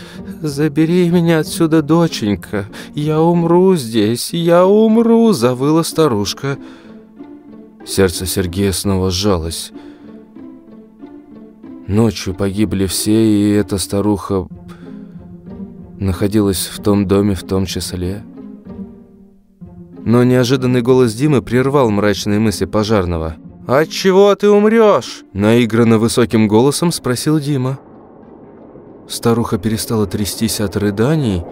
Забери меня отсюда, доченька. Я умру здесь, я умру!» – завыла старушка. Сердце Сергея снова сжалось. Ночью погибли все, и эта старуха находилась в том доме в том числе. Но неожиданный голос Димы прервал мрачные мысли пожарного. «От чего ты умрешь?» Наигранно высоким голосом спросил Дима. Старуха перестала трястись от рыданий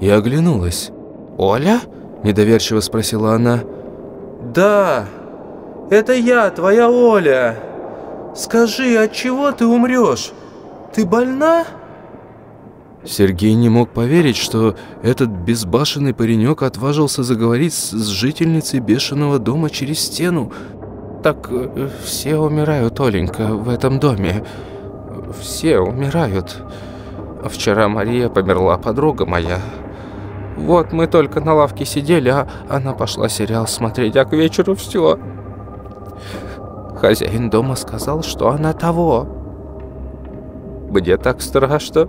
и оглянулась. «Оля?» – недоверчиво спросила она. «Да, это я, твоя Оля!» Скажи, от чего ты умрешь? Ты больна?» Сергей не мог поверить, что этот безбашенный паренек отважился заговорить с жительницей бешеного дома через стену. «Так э, все умирают, Оленька, в этом доме. Все умирают. Вчера Мария померла, подруга моя. Вот мы только на лавке сидели, а она пошла сериал смотреть, а к вечеру все. Хозяин дома сказал, что она того. Мне так страшно.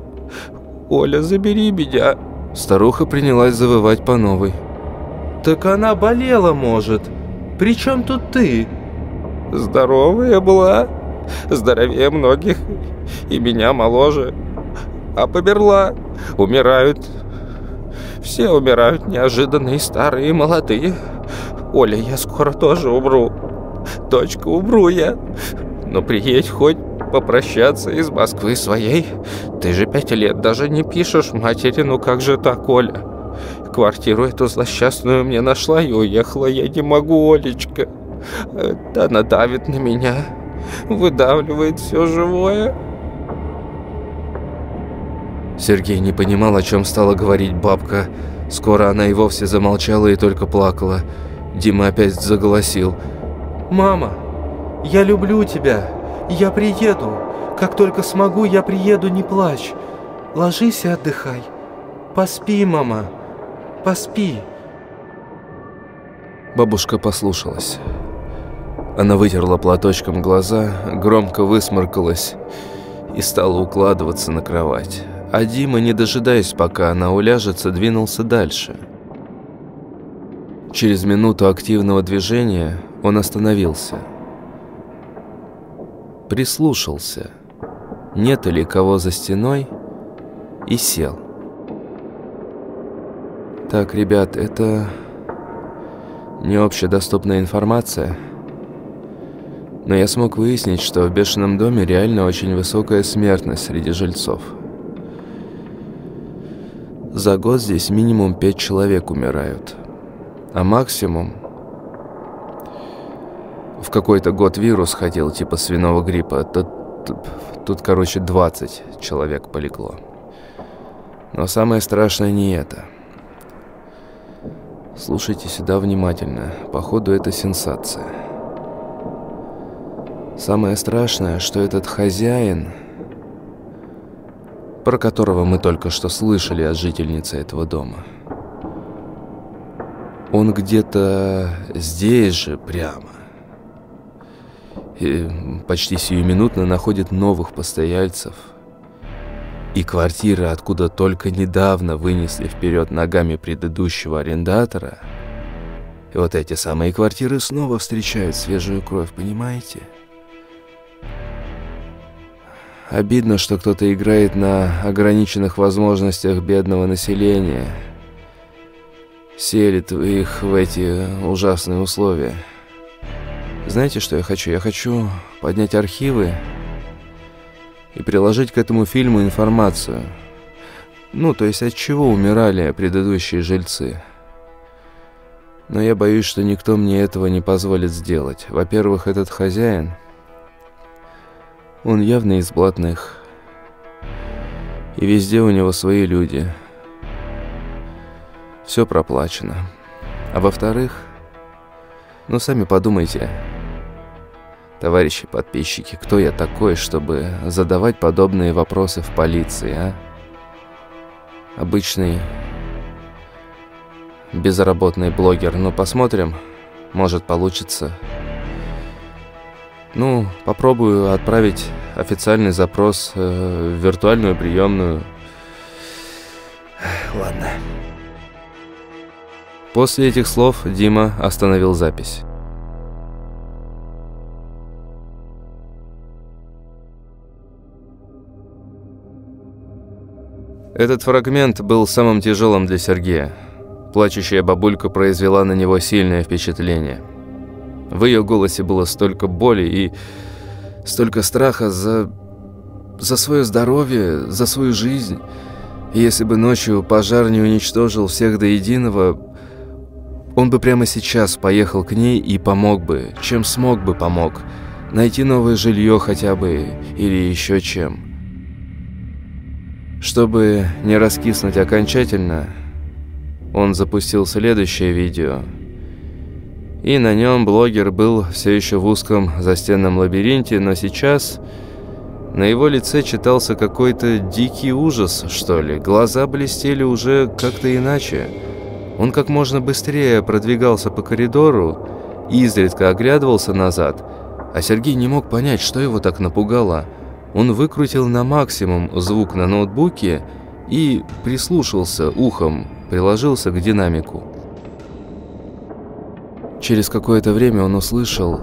Оля, забери меня. Старуха принялась завывать по новой. Так она болела, может. При чем тут ты? Здоровая была. Здоровее многих. И меня моложе. А померла. Умирают. Все умирают неожиданно и старые, и молодые. Оля, я скоро тоже умру. Дочка, умру я. Но приедь хоть попрощаться из Москвы своей. Ты же пять лет даже не пишешь матери, ну как же так, Оля? Квартиру эту злосчастную мне нашла и уехала. Я не могу, Олечка. Она давит на меня, выдавливает все живое. Сергей не понимал, о чем стала говорить бабка. Скоро она и вовсе замолчала и только плакала. Дима опять заголосил – «Мама, я люблю тебя. Я приеду. Как только смогу, я приеду, не плачь. Ложись и отдыхай. Поспи, мама. Поспи». Бабушка послушалась. Она вытерла платочком глаза, громко высморкалась и стала укладываться на кровать. а Дима, не дожидаясь, пока она уляжется, двинулся дальше. Через минуту активного движения он остановился. Прислушался, нет ли кого за стеной, и сел. Так, ребят, это не общедоступная информация, но я смог выяснить, что в Бешеном доме реально очень высокая смертность среди жильцов. За год здесь минимум пять человек умирают, а максимум... В какой-то год вирус ходил, типа свиного гриппа, тут, тут, короче, 20 человек полегло. Но самое страшное не это – Слушайте сюда внимательно. Походу, это сенсация. Самое страшное, что этот хозяин, про которого мы только что слышали от жительницы этого дома, он где-то здесь же прямо. И почти сиюминутно находит новых постояльцев – и квартиры, откуда только недавно вынесли вперед ногами предыдущего арендатора, и вот эти самые квартиры снова встречают свежую кровь, понимаете? Обидно, что кто-то играет на ограниченных возможностях бедного населения, селит их в эти ужасные условия. Знаете, что я хочу? Я хочу поднять архивы и приложить к этому фильму информацию. Ну, то есть от чего умирали предыдущие жильцы. Но я боюсь, что никто мне этого не позволит сделать. Во-первых, этот хозяин, он явно из блатных. И везде у него свои люди. Все проплачено. А во-вторых, ну сами подумайте, Товарищи подписчики, кто я такой, чтобы задавать подобные вопросы в полиции, а? Обычный безработный блогер. Ну, посмотрим. Может, получится. Ну, попробую отправить официальный запрос э, в виртуальную приемную. Ладно. После этих слов Дима остановил запись. Этот фрагмент был самым тяжелым для Сергея. Плачущая бабулька произвела на него сильное впечатление. В ее голосе было столько боли и столько страха за... за свое здоровье, за свою жизнь. И если бы ночью пожар не уничтожил всех до единого, он бы прямо сейчас поехал к ней и помог бы, чем смог бы помог. Найти новое жилье хотя бы или еще чем. Чтобы не раскиснуть окончательно, он запустил следующее видео. И на нем блогер был все еще в узком застенном лабиринте, но сейчас на его лице читался какой-то дикий ужас, что ли. Глаза блестели уже как-то иначе. Он как можно быстрее продвигался по коридору, изредка оглядывался назад, а Сергей не мог понять, что его так напугало – он выкрутил на максимум звук на ноутбуке и прислушался ухом, приложился к динамику. Через какое-то время он услышал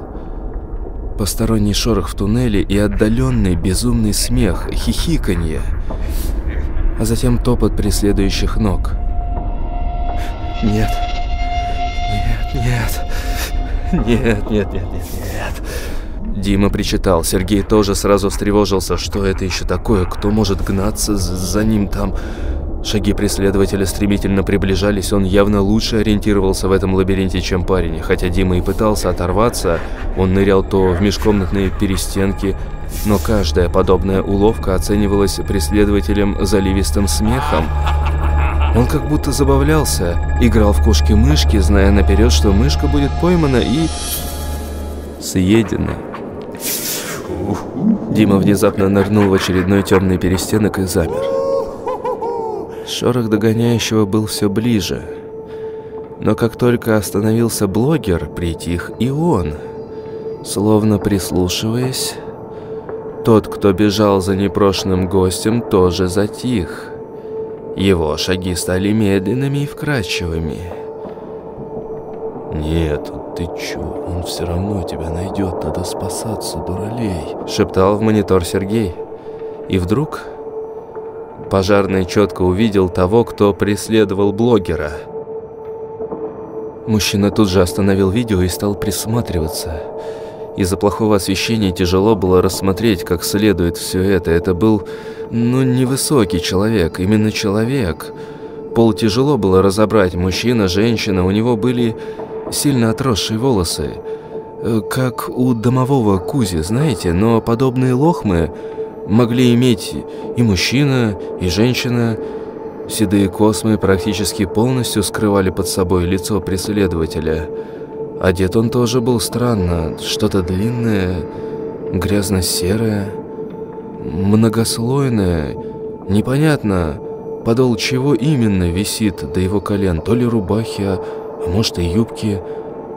посторонний шорох в туннеле и отдаленный безумный смех, хихиканье, а затем топот преследующих ног. «Нет, нет, нет, нет, нет, нет, нет, нет». Дима причитал. Сергей тоже сразу встревожился. Что это еще такое? Кто может гнаться за ним там? Шаги преследователя стремительно приближались, он явно лучше ориентировался в этом лабиринте, чем парень. Хотя Дима и пытался оторваться, он нырял то в межкомнатные перестенки, но каждая подобная уловка оценивалась преследователем заливистым смехом. Он как будто забавлялся, играл в кошки-мышки, зная наперед, что мышка будет поймана и... съедена. Дима внезапно нырнул в очередной темный перестенок и замер. Шорох догоняющего был все ближе. Но как только остановился блогер, притих и он. Словно прислушиваясь, Тот, кто бежал за непрошенным гостем, тоже затих. Его шаги стали медленными и вкрадчивыми. «Нет, ты чё? Он все равно тебя найдет, надо спасаться, дуралей!» Шептал в монитор Сергей. И вдруг пожарный четко увидел того, кто преследовал блогера. Мужчина тут же остановил видео и стал присматриваться. Из-за плохого освещения тяжело было рассмотреть как следует все это. Это был, ну, невысокий человек, именно человек. Пол тяжело было разобрать, мужчина, женщина, у него были сильно отросшие волосы. Э, как у домового Кузи, знаете, но подобные лохмы могли иметь и мужчина, и женщина. Седые космы практически полностью скрывали под собой лицо преследователя. Одет он тоже был странно, что-то длинное, грязно-серое, многослойное, непонятно, подол чего именно висит до его колен, то ли рубахи, а а может и юбки,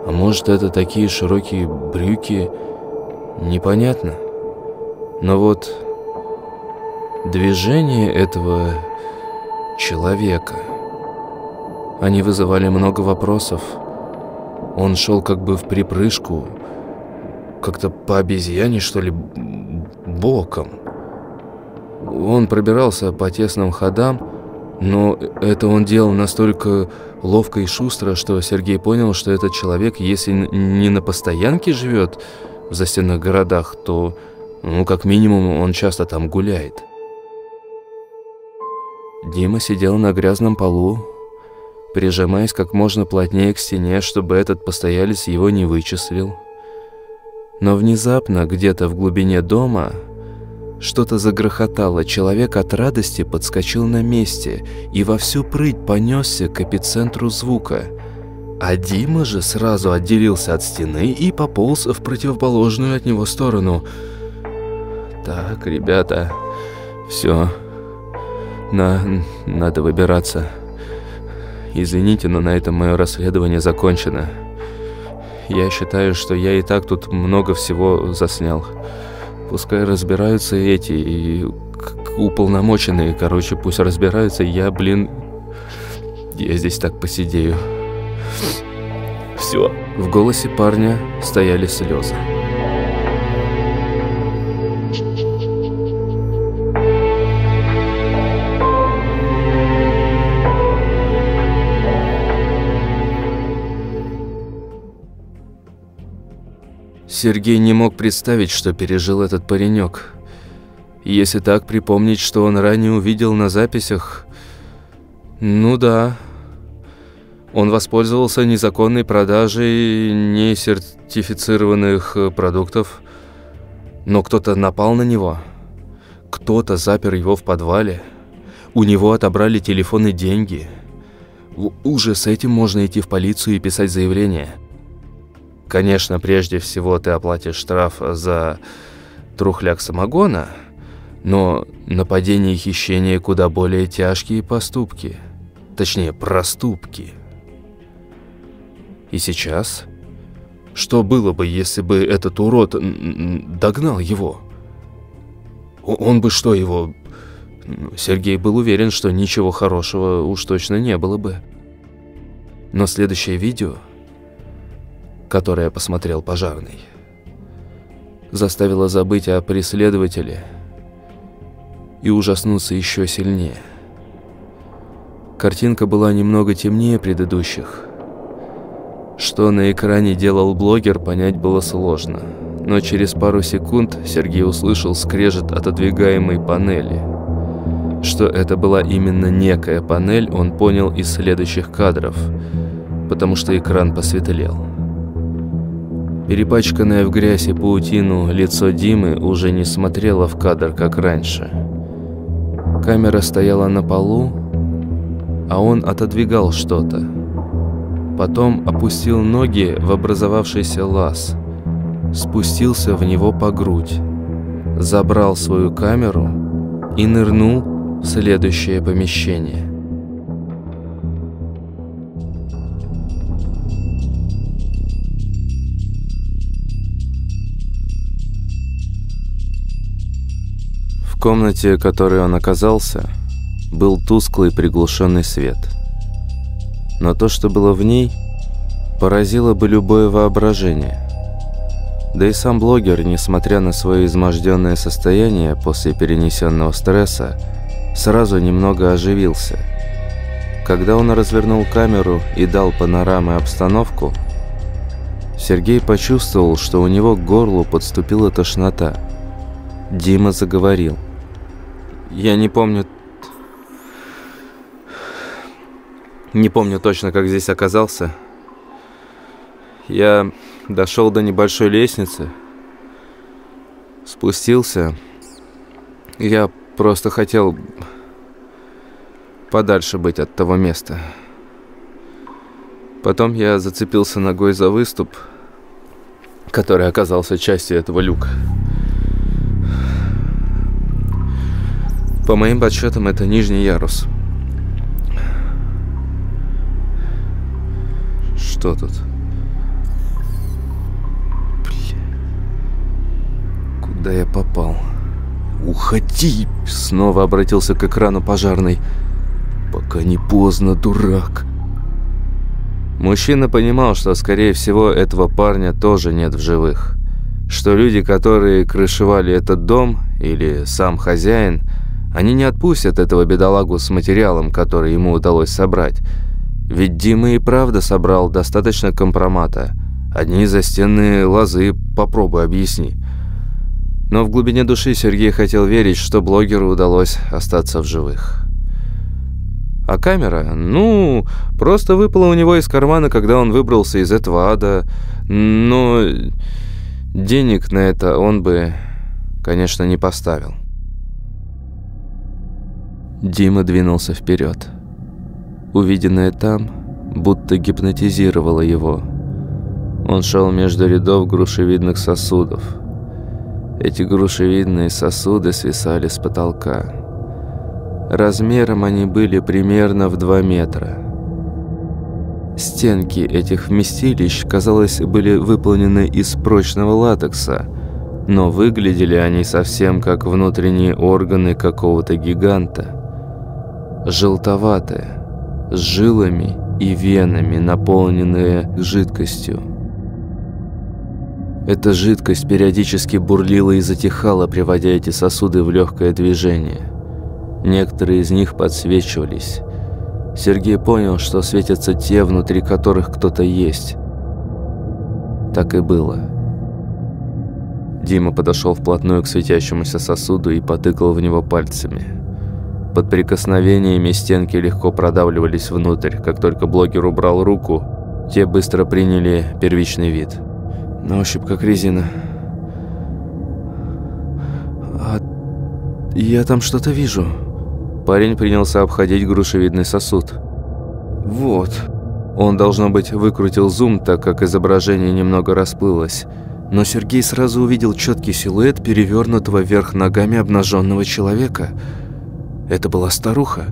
а может это такие широкие брюки, непонятно. Но вот движение этого человека, они вызывали много вопросов. Он шел как бы в припрыжку, как-то по обезьяне, что ли, боком. Он пробирался по тесным ходам, но это он делал настолько ловко и шустро, что Сергей понял, что этот человек, если не на постоянке живет в застенных городах, то, ну, как минимум, он часто там гуляет. Дима сидел на грязном полу, прижимаясь как можно плотнее к стене, чтобы этот постоялец его не вычислил. Но внезапно, где-то в глубине дома, что-то загрохотало, человек от радости подскочил на месте и во всю прыть понесся к эпицентру звука. А Дима же сразу отделился от стены и пополз в противоположную от него сторону. «Так, ребята, все, на, надо выбираться. Извините, но на этом мое расследование закончено. Я считаю, что я и так тут много всего заснял». Пускай разбираются эти и уполномоченные, короче, пусть разбираются. Я, блин, я здесь так посидею. Все. В голосе парня стояли слезы. Сергей не мог представить, что пережил этот паренек. Если так припомнить, что он ранее увидел на записях... Ну да. Он воспользовался незаконной продажей несертифицированных э, продуктов. Но кто-то напал на него. Кто-то запер его в подвале. У него отобрали телефон и деньги. Уже с этим можно идти в полицию и писать заявление. Конечно, прежде всего ты оплатишь штраф за трухляк самогона, но нападение и хищение куда более тяжкие поступки. Точнее, проступки. И сейчас... Что было бы, если бы этот урод догнал его? Он бы что, его... Сергей был уверен, что ничего хорошего уж точно не было бы. Но следующее видео которое посмотрел пожарный. Заставило забыть о преследователе и ужаснуться еще сильнее. Картинка была немного темнее предыдущих. Что на экране делал блогер, понять было сложно. Но через пару секунд Сергей услышал скрежет отодвигаемой панели. Что это была именно некая панель, он понял из следующих кадров, потому что экран посветлел. Перепачканное в грязь и паутину лицо Димы уже не смотрело в кадр, как раньше. Камера стояла на полу, а он отодвигал что-то. Потом опустил ноги в образовавшийся лаз, спустился в него по грудь, забрал свою камеру и нырнул в следующее помещение. Комнате, в которой он оказался, был тусклый приглушенный свет. Но то, что было в ней, поразило бы любое воображение. Да и сам блогер, несмотря на свое изможденное состояние после перенесенного стресса, сразу немного оживился. Когда он развернул камеру и дал панорамы обстановку, Сергей почувствовал, что у него к горлу подступила тошнота. Дима заговорил. «Я не помню... Не помню точно, как здесь оказался. Я дошел до небольшой лестницы, спустился. Я просто хотел подальше быть от того места. Потом я зацепился ногой за выступ, который оказался частью этого люка. По моим подсчетам, это нижний ярус. Что тут? Бля. Куда я попал? Уходи! Снова обратился к экрану пожарный. Пока не поздно, дурак. Мужчина понимал, что, скорее всего, этого парня тоже нет в живых. Что люди, которые крышевали этот дом, или сам хозяин, они не отпустят этого бедолагу с материалом, который ему удалось собрать. Ведь Дима и правда собрал достаточно компромата. Одни застенные лозы, попробуй объясни. Но в глубине души Сергей хотел верить, что блогеру удалось остаться в живых. А камера, ну, просто выпала у него из кармана, когда он выбрался из этого ада. Но денег на это он бы, конечно, не поставил. Дима двинулся вперед. Увиденное там будто гипнотизировало его. Он шел между рядов грушевидных сосудов. Эти грушевидные сосуды свисали с потолка. Размером они были примерно в 2 метра. Стенки этих вместилищ, казалось, были выполнены из прочного латекса, но выглядели они совсем как внутренние органы какого-то гиганта желтоватое, с жилами и венами, наполненное жидкостью. Эта жидкость периодически бурлила и затихала, приводя эти сосуды в легкое движение. Некоторые из них подсвечивались. Сергей понял, что светятся те, внутри которых кто-то есть. Так и было. Дима подошел вплотную к светящемуся сосуду и потыкал в него пальцами. Под прикосновениями стенки легко продавливались внутрь. Как только блогер убрал руку, те быстро приняли первичный вид. На ощупь как резина. А я там что-то вижу. Парень принялся обходить грушевидный сосуд. Вот. Он, должно быть, выкрутил зум, так как изображение немного расплылось. Но Сергей сразу увидел четкий силуэт перевернутого вверх ногами обнаженного человека – это была старуха.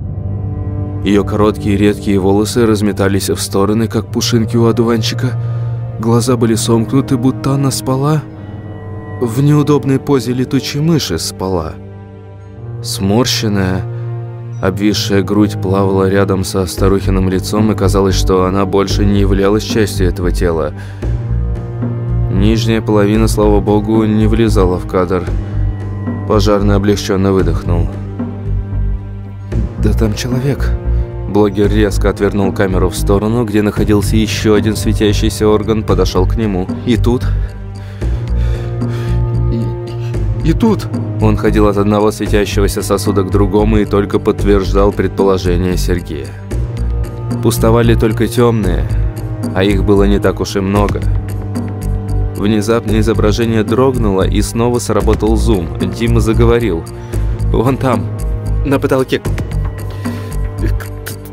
Ее короткие редкие волосы разметались в стороны, как пушинки у одуванчика. Глаза были сомкнуты, будто она спала. В неудобной позе летучей мыши спала. Сморщенная, обвисшая грудь плавала рядом со старухиным лицом, и казалось, что она больше не являлась частью этого тела. Нижняя половина, слава богу, не влезала в кадр. Пожарный облегченно выдохнул. «Да там человек!» Блогер резко отвернул камеру в сторону, где находился еще один светящийся орган, подошел к нему. И тут... И, и тут... Он ходил от одного светящегося сосуда к другому и только подтверждал предположение Сергея. Пустовали только темные, а их было не так уж и много. Внезапно изображение дрогнуло и снова сработал зум. Дима заговорил. «Вон там, на потолке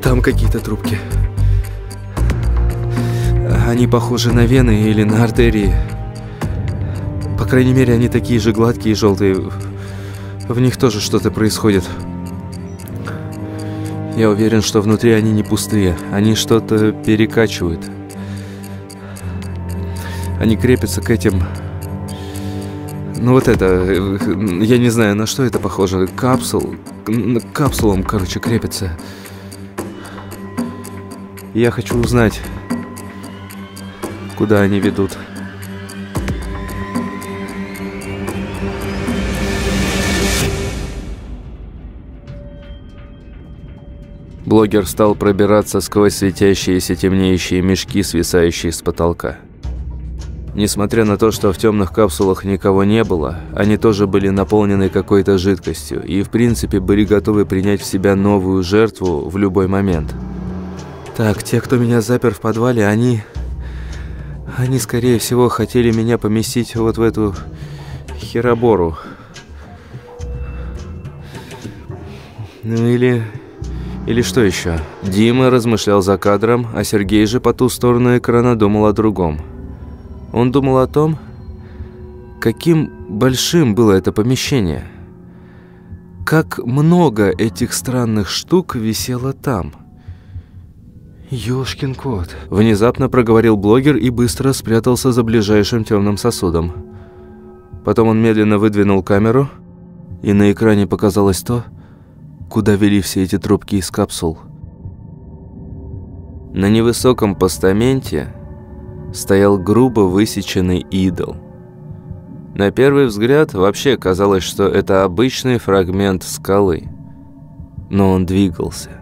там какие-то трубки. Они похожи на вены или на артерии. По крайней мере, они такие же гладкие и желтые. В них тоже что-то происходит. Я уверен, что внутри они не пустые. Они что-то перекачивают. Они крепятся к этим Ну вот это, э, я не знаю, на что это похоже. Капсул, капсулом, короче, Я хочу узнать, куда они ведут. Блогер стал пробираться сквозь светящиеся темнеющие мешки, свисающие с потолка. Несмотря на то, что в темных капсулах никого не было, они тоже были наполнены какой-то жидкостью и, в принципе, были готовы принять в себя новую жертву в любой момент. Так, те, кто меня запер в подвале, они... Они, скорее всего, хотели меня поместить вот в эту херобору. Ну или... Или что еще? Дима размышлял за кадром, а Сергей же по ту сторону экрана думал о другом. Он думал о том, каким большим было это помещение. Как много этих странных штук висело там. «Ёшкин кот!» Внезапно проговорил блогер и быстро спрятался за ближайшим темным сосудом. Потом он медленно выдвинул камеру, и на экране показалось то, куда вели все эти трубки из капсул. На невысоком постаменте стоял грубо высеченный идол. На первый взгляд вообще казалось, что это обычный фрагмент скалы. Но он двигался.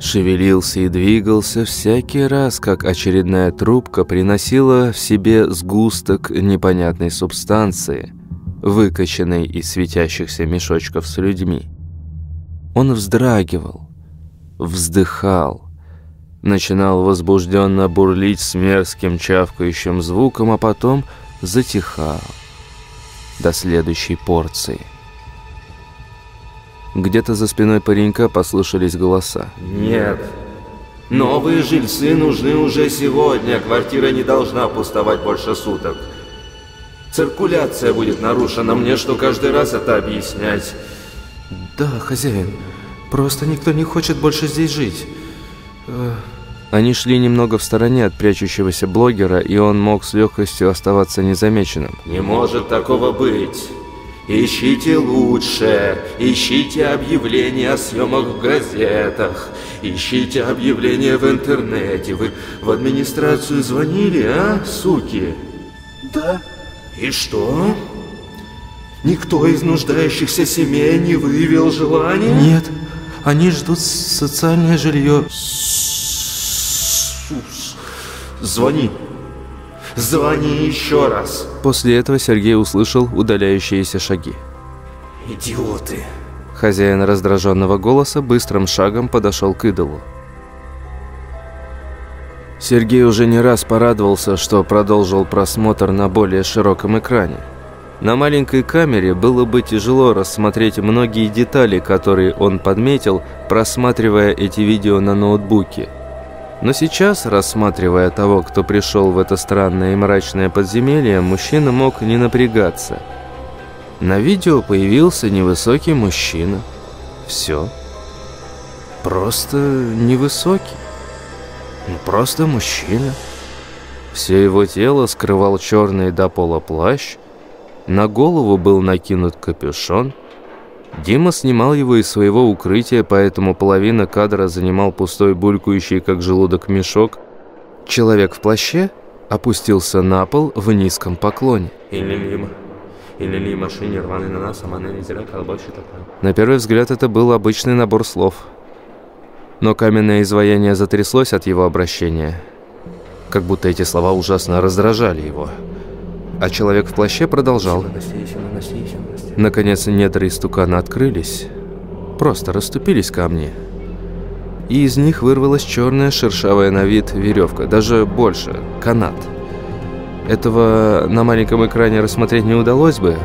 Шевелился и двигался всякий раз, как очередная трубка приносила в себе сгусток непонятной субстанции, выкачанной из светящихся мешочков с людьми. Он вздрагивал, вздыхал, начинал возбужденно бурлить с мерзким чавкающим звуком, а потом затихал до следующей порции. Где-то за спиной паренька послышались голоса. «Нет, новые жильцы нужны уже сегодня, квартира не должна пустовать больше суток. Циркуляция будет нарушена, мне что каждый раз это объяснять?» «Да, хозяин, просто никто не хочет больше здесь жить». Э, они шли немного в стороне от прячущегося блогера, и он мог с легкостью оставаться незамеченным. «Не может такого быть. Ищите лучше, ищите объявления о съемах в газетах, ищите объявления в интернете. Вы в администрацию звонили, а, суки?» «Да». «И что?» Никто из нуждающихся семей не выявил желания? Нет, они ждут социальное жилье. Звони. Звони еще раз. После этого Сергей услышал удаляющиеся шаги. Идиоты. Хозяин раздраженного голоса быстрым шагом подошел к идолу. Сергей уже не раз порадовался, что продолжил просмотр на более широком экране. На маленькой камере было бы тяжело рассмотреть многие детали, которые он подметил, просматривая эти видео на ноутбуке. Но сейчас, рассматривая того, кто пришел в это странное и мрачное подземелье, мужчина мог не напрягаться. На видео появился невысокий мужчина. Все. Просто невысокий. Ну, просто мужчина. Все его тело скрывал черный до пола плащ, на голову был накинут капюшон. Дима снимал его из своего укрытия, поэтому половина кадра занимал пустой булькающий, как желудок, мешок. Человек в плаще опустился на пол в низком поклоне. На первый взгляд это был обычный набор слов. Но каменное изваяние затряслось от его обращения, как будто эти слова ужасно раздражали его. А человек в плаще продолжал. Наконец недра истукана открылись. Просто расступились камни. И из них вырвалась черная шершавая на вид веревка. Даже больше. Канат. Этого на маленьком экране рассмотреть не удалось бы.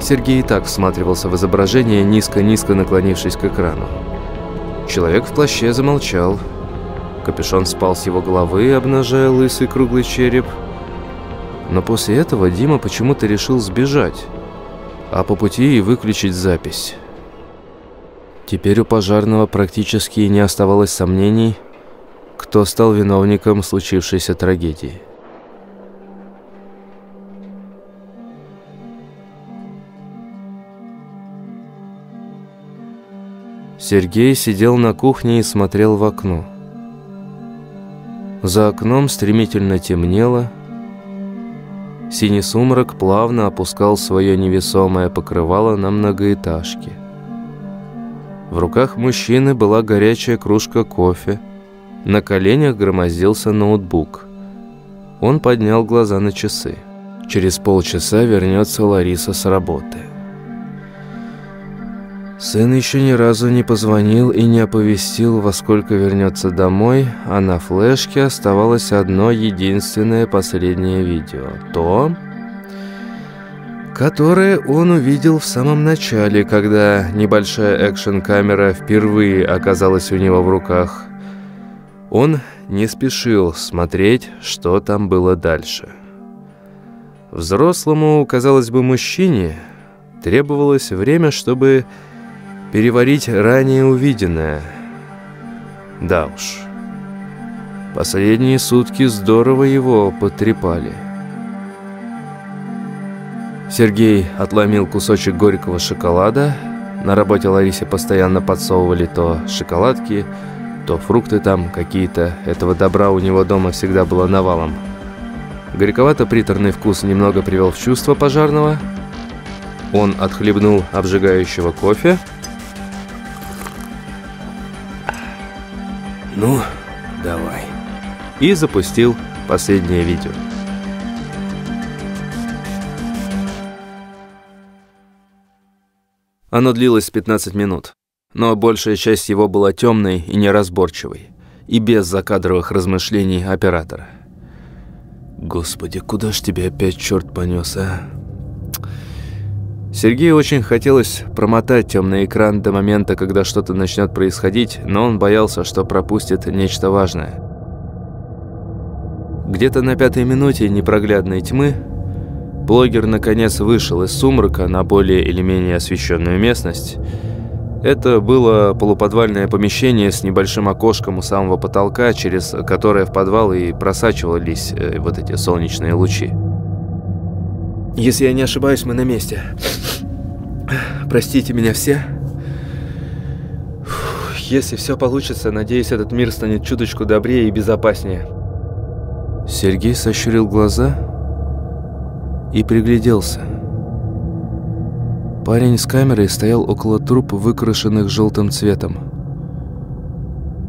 Сергей и так всматривался в изображение, низко-низко наклонившись к экрану. Человек в плаще замолчал. Капюшон спал с его головы, обнажая лысый круглый череп – но после этого Дима почему-то решил сбежать, а по пути и выключить запись. Теперь у пожарного практически не оставалось сомнений, кто стал виновником случившейся трагедии. Сергей сидел на кухне и смотрел в окно. За окном стремительно темнело, Синий сумрак плавно опускал свое невесомое покрывало на многоэтажке. В руках мужчины была горячая кружка кофе. На коленях громоздился ноутбук. Он поднял глаза на часы. Через полчаса вернется Лариса с работы. Сын еще ни разу не позвонил и не оповестил, во сколько вернется домой, а на флешке оставалось одно единственное последнее видео. То, которое он увидел в самом начале, когда небольшая экшн-камера впервые оказалась у него в руках. Он не спешил смотреть, что там было дальше. Взрослому, казалось бы, мужчине требовалось время, чтобы переварить ранее увиденное. Да уж, последние сутки здорово его потрепали. Сергей отломил кусочек горького шоколада. На работе Ларисе постоянно подсовывали то шоколадки, то фрукты там какие-то. Этого добра у него дома всегда было навалом. Горьковато-приторный вкус немного привел в чувство пожарного. Он отхлебнул обжигающего кофе Ну, давай. И запустил последнее видео. Оно длилось 15 минут, но большая часть его была темной и неразборчивой, и без закадровых размышлений оператора. «Господи, куда ж тебя опять черт понес, а?» Сергею очень хотелось промотать темный экран до момента, когда что-то начнет происходить, но он боялся, что пропустит нечто важное. Где-то на пятой минуте непроглядной тьмы блогер наконец вышел из сумрака на более или менее освещенную местность. Это было полуподвальное помещение с небольшим окошком у самого потолка, через которое в подвал и просачивались э, вот эти солнечные лучи. Если я не ошибаюсь, мы на месте. Простите меня все. Если все получится, надеюсь, этот мир станет чуточку добрее и безопаснее. Сергей сощурил глаза и пригляделся. Парень с камерой стоял около труп, выкрашенных желтым цветом.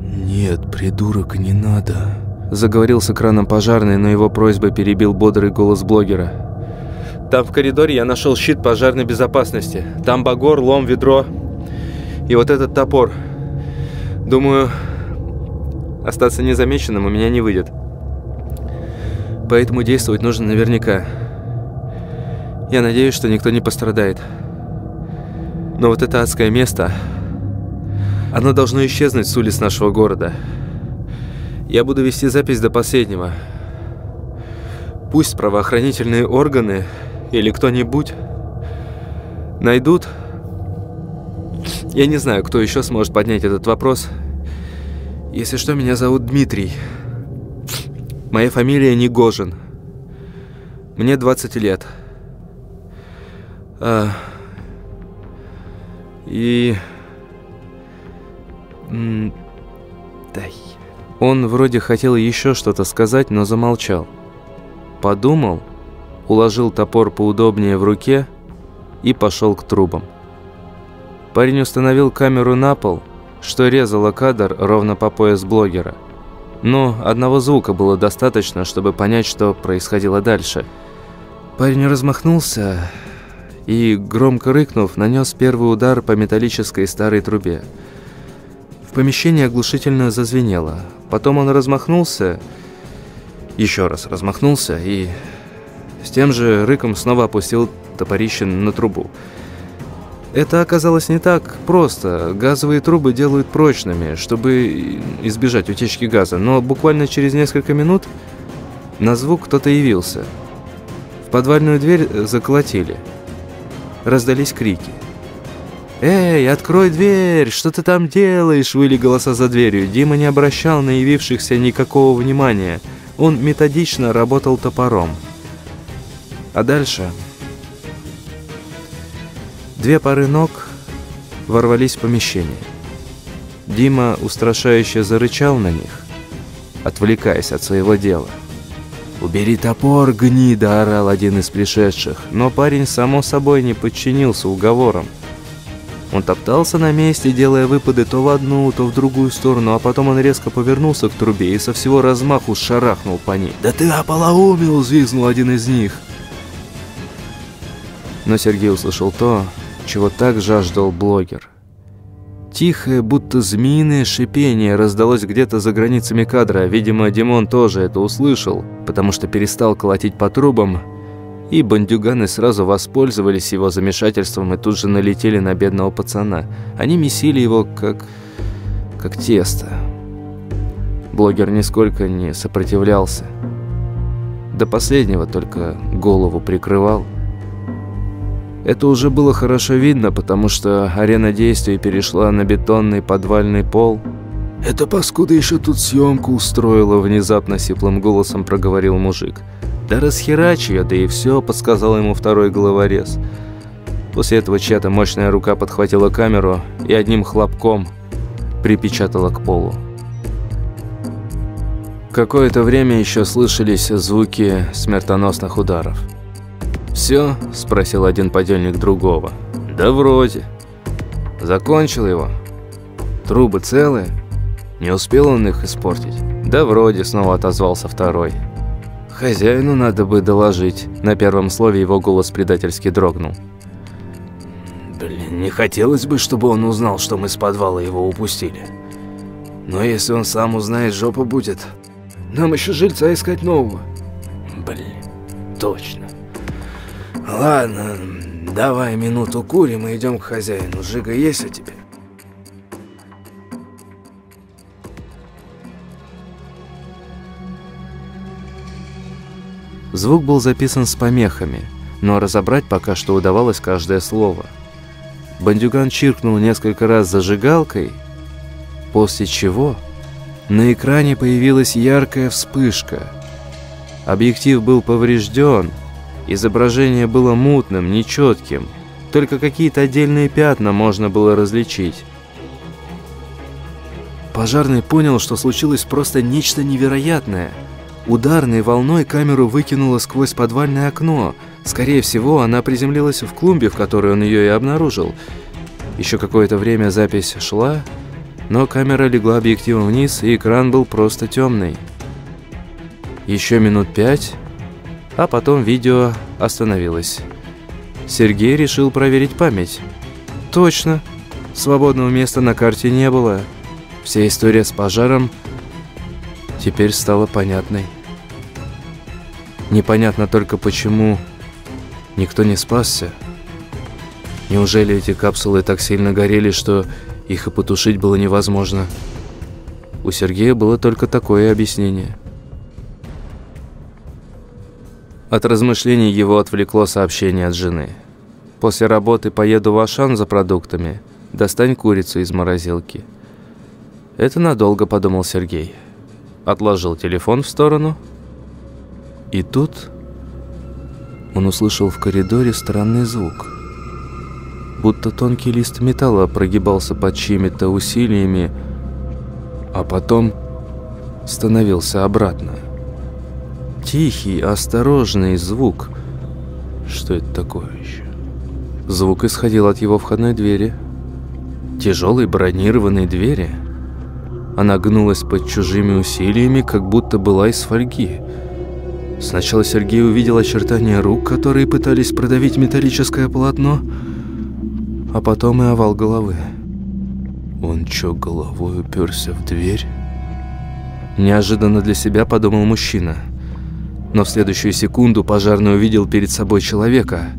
«Нет, придурок, не надо», – заговорил с экраном пожарный, но его просьбой перебил бодрый голос блогера. Там в коридоре я нашел щит пожарной безопасности. Там багор, лом, ведро и вот этот топор. Думаю, остаться незамеченным у меня не выйдет. Поэтому действовать нужно наверняка. Я надеюсь, что никто не пострадает. Но вот это адское место, оно должно исчезнуть с улиц нашего города. Я буду вести запись до последнего. Пусть правоохранительные органы или кто-нибудь найдут. Я не знаю, кто еще сможет поднять этот вопрос. Если что, меня зовут Дмитрий. Моя фамилия Негожин. Мне 20 лет. А, и... Дай. Он вроде хотел еще что-то сказать, но замолчал. Подумал уложил топор поудобнее в руке и пошел к трубам. Парень установил камеру на пол, что резало кадр ровно по пояс блогера. Но одного звука было достаточно, чтобы понять, что происходило дальше. Парень размахнулся и, громко рыкнув, нанес первый удар по металлической старой трубе. В помещении оглушительно зазвенело. Потом он размахнулся, еще раз размахнулся и с тем же рыком снова опустил топорище на трубу. Это оказалось не так просто. Газовые трубы делают прочными, чтобы избежать утечки газа. Но буквально через несколько минут на звук кто-то явился. В подвальную дверь заколотили. Раздались крики. «Эй, открой дверь! Что ты там делаешь?» Выли голоса за дверью. Дима не обращал на явившихся никакого внимания. Он методично работал топором. А дальше... Две пары ног ворвались в помещение. Дима устрашающе зарычал на них, отвлекаясь от своего дела. «Убери топор, гнида!» – орал один из пришедших, но парень, само собой, не подчинился уговорам. Он топтался на месте, делая выпады то в одну, то в другую сторону, а потом он резко повернулся к трубе и со всего размаху шарахнул по ней. «Да ты ополоумел!» – взвизгнул один из них. Но Сергей услышал то, чего так жаждал блогер. Тихое, будто змеиное шипение раздалось где-то за границами кадра. Видимо, Димон тоже это услышал, потому что перестал колотить по трубам, и бандюганы сразу воспользовались его замешательством и тут же налетели на бедного пацана. Они месили его как... как тесто. Блогер нисколько не сопротивлялся. До последнего только голову прикрывал. Это уже было хорошо видно, потому что арена действий перешла на бетонный подвальный пол. «Это паскуда еще тут съемку устроила», – внезапно сиплым голосом проговорил мужик. «Да расхерач ее, да и все», – подсказал ему второй головорез. После этого чья-то мощная рука подхватила камеру и одним хлопком припечатала к полу. Какое-то время еще слышались звуки смертоносных ударов. «Все?» – спросил один подельник другого. «Да вроде». «Закончил его?» «Трубы целые?» «Не успел он их испортить?» «Да вроде», – снова отозвался второй. «Хозяину надо бы доложить». На первом слове его голос предательски дрогнул. «Блин, не хотелось бы, чтобы он узнал, что мы с подвала его упустили. Но если он сам узнает, жопа будет. Нам еще жильца искать нового». «Блин, точно». Ладно, давай минуту курим и идем к хозяину. Жига есть у тебя? Звук был записан с помехами, но разобрать пока что удавалось каждое слово. Бандюган чиркнул несколько раз зажигалкой, после чего на экране появилась яркая вспышка. Объектив был поврежден, Изображение было мутным, нечетким, только какие-то отдельные пятна можно было различить. Пожарный понял, что случилось просто нечто невероятное. Ударной волной камеру выкинуло сквозь подвальное окно. Скорее всего, она приземлилась в клумбе, в которой он ее и обнаружил. Еще какое-то время запись шла, но камера легла объективом вниз, и экран был просто темный. Еще минут пять, а потом видео остановилось. Сергей решил проверить память. Точно, свободного места на карте не было. Вся история с пожаром теперь стала понятной. Непонятно только почему никто не спасся. Неужели эти капсулы так сильно горели, что их и потушить было невозможно? У Сергея было только такое объяснение. От размышлений его отвлекло сообщение от жены. «После работы поеду в Ашан за продуктами. Достань курицу из морозилки». «Это надолго», — подумал Сергей. Отложил телефон в сторону. И тут он услышал в коридоре странный звук. Будто тонкий лист металла прогибался под чьими-то усилиями, а потом становился обратно. Тихий, осторожный звук. Что это такое еще? Звук исходил от его входной двери. Тяжелой бронированной двери. Она гнулась под чужими усилиями, как будто была из фольги. Сначала Сергей увидел очертания рук, которые пытались продавить металлическое полотно, а потом и овал головы. Он чё, головой уперся в дверь? Неожиданно для себя подумал мужчина – но в следующую секунду пожарный увидел перед собой человека.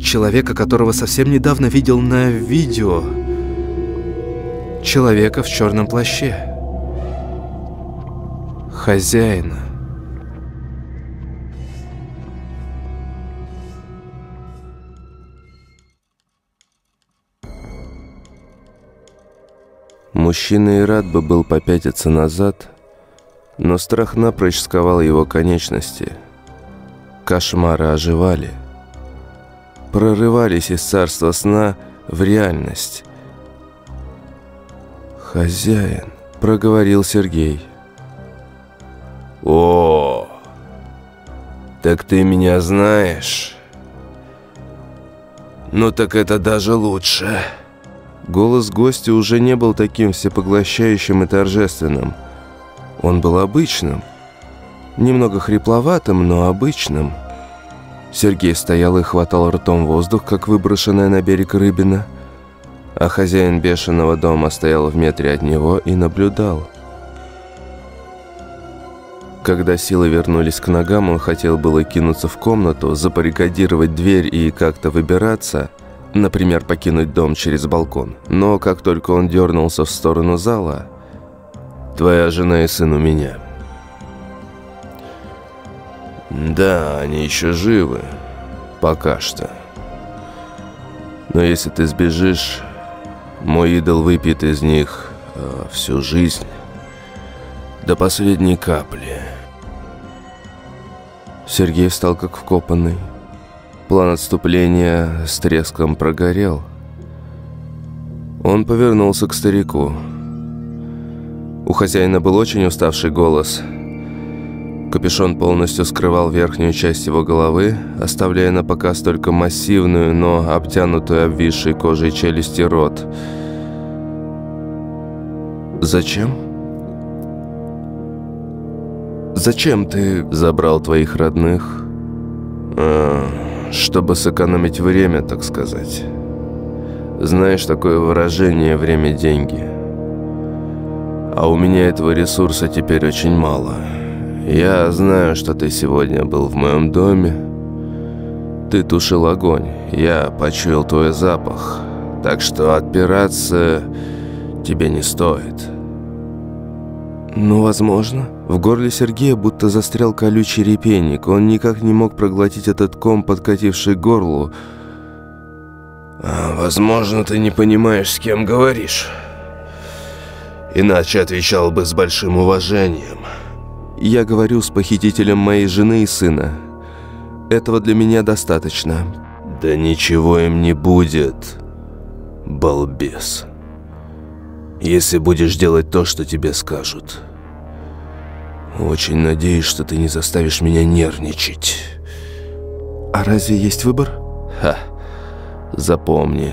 Человека, которого совсем недавно видел на видео. Человека в черном плаще. Хозяина. Мужчина и рад бы был попятиться назад, но страх напрочь сковал его конечности. Кошмары оживали. Прорывались из царства сна в реальность. «Хозяин», — проговорил Сергей. «О, так ты меня знаешь?» «Ну так это даже лучше». Голос гостя уже не был таким всепоглощающим и торжественным. Он был обычным. Немного хрипловатым, но обычным. Сергей стоял и хватал ртом воздух, как выброшенная на берег рыбина. А хозяин бешеного дома стоял в метре от него и наблюдал. Когда силы вернулись к ногам, он хотел было кинуться в комнату, запарикадировать дверь и как-то выбираться, например, покинуть дом через балкон. Но как только он дернулся в сторону зала, «Твоя жена и сын у меня». «Да, они еще живы. Пока что. Но если ты сбежишь, мой идол выпьет из них э, всю жизнь до последней капли». Сергей встал как вкопанный. План отступления с треском прогорел. Он повернулся к старику. У хозяина был очень уставший голос. Капюшон полностью скрывал верхнюю часть его головы, оставляя на показ только массивную, но обтянутую обвисшей кожей челюсти рот. «Зачем?» «Зачем ты забрал твоих родных?» а, «Чтобы сэкономить время, так сказать. Знаешь такое выражение «время – деньги». А у меня этого ресурса теперь очень мало. Я знаю, что ты сегодня был в моем доме. Ты тушил огонь. Я почуял твой запах. Так что отпираться тебе не стоит». «Ну, возможно». В горле Сергея будто застрял колючий репейник. Он никак не мог проглотить этот ком, подкативший к горлу. А, «Возможно, ты не понимаешь, с кем говоришь. Иначе отвечал бы с большим уважением». «Я говорю с похитителем моей жены и сына. Этого для меня достаточно». «Да ничего им не будет, балбес. Если будешь делать то, что тебе скажут». Очень надеюсь, что ты не заставишь меня нервничать. А разве есть выбор? Ха, запомни.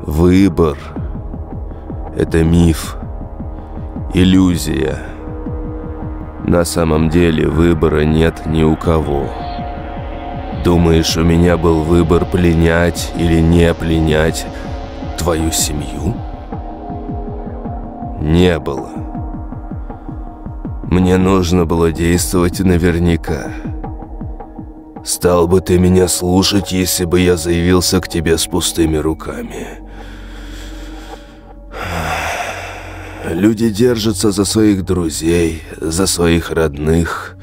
Выбор – это миф, иллюзия. На самом деле выбора нет ни у кого. Думаешь, у меня был выбор пленять или не пленять твою семью? Не было. Мне нужно было действовать наверняка. Стал бы ты меня слушать, если бы я заявился к тебе с пустыми руками. Люди держатся за своих друзей, за своих родных,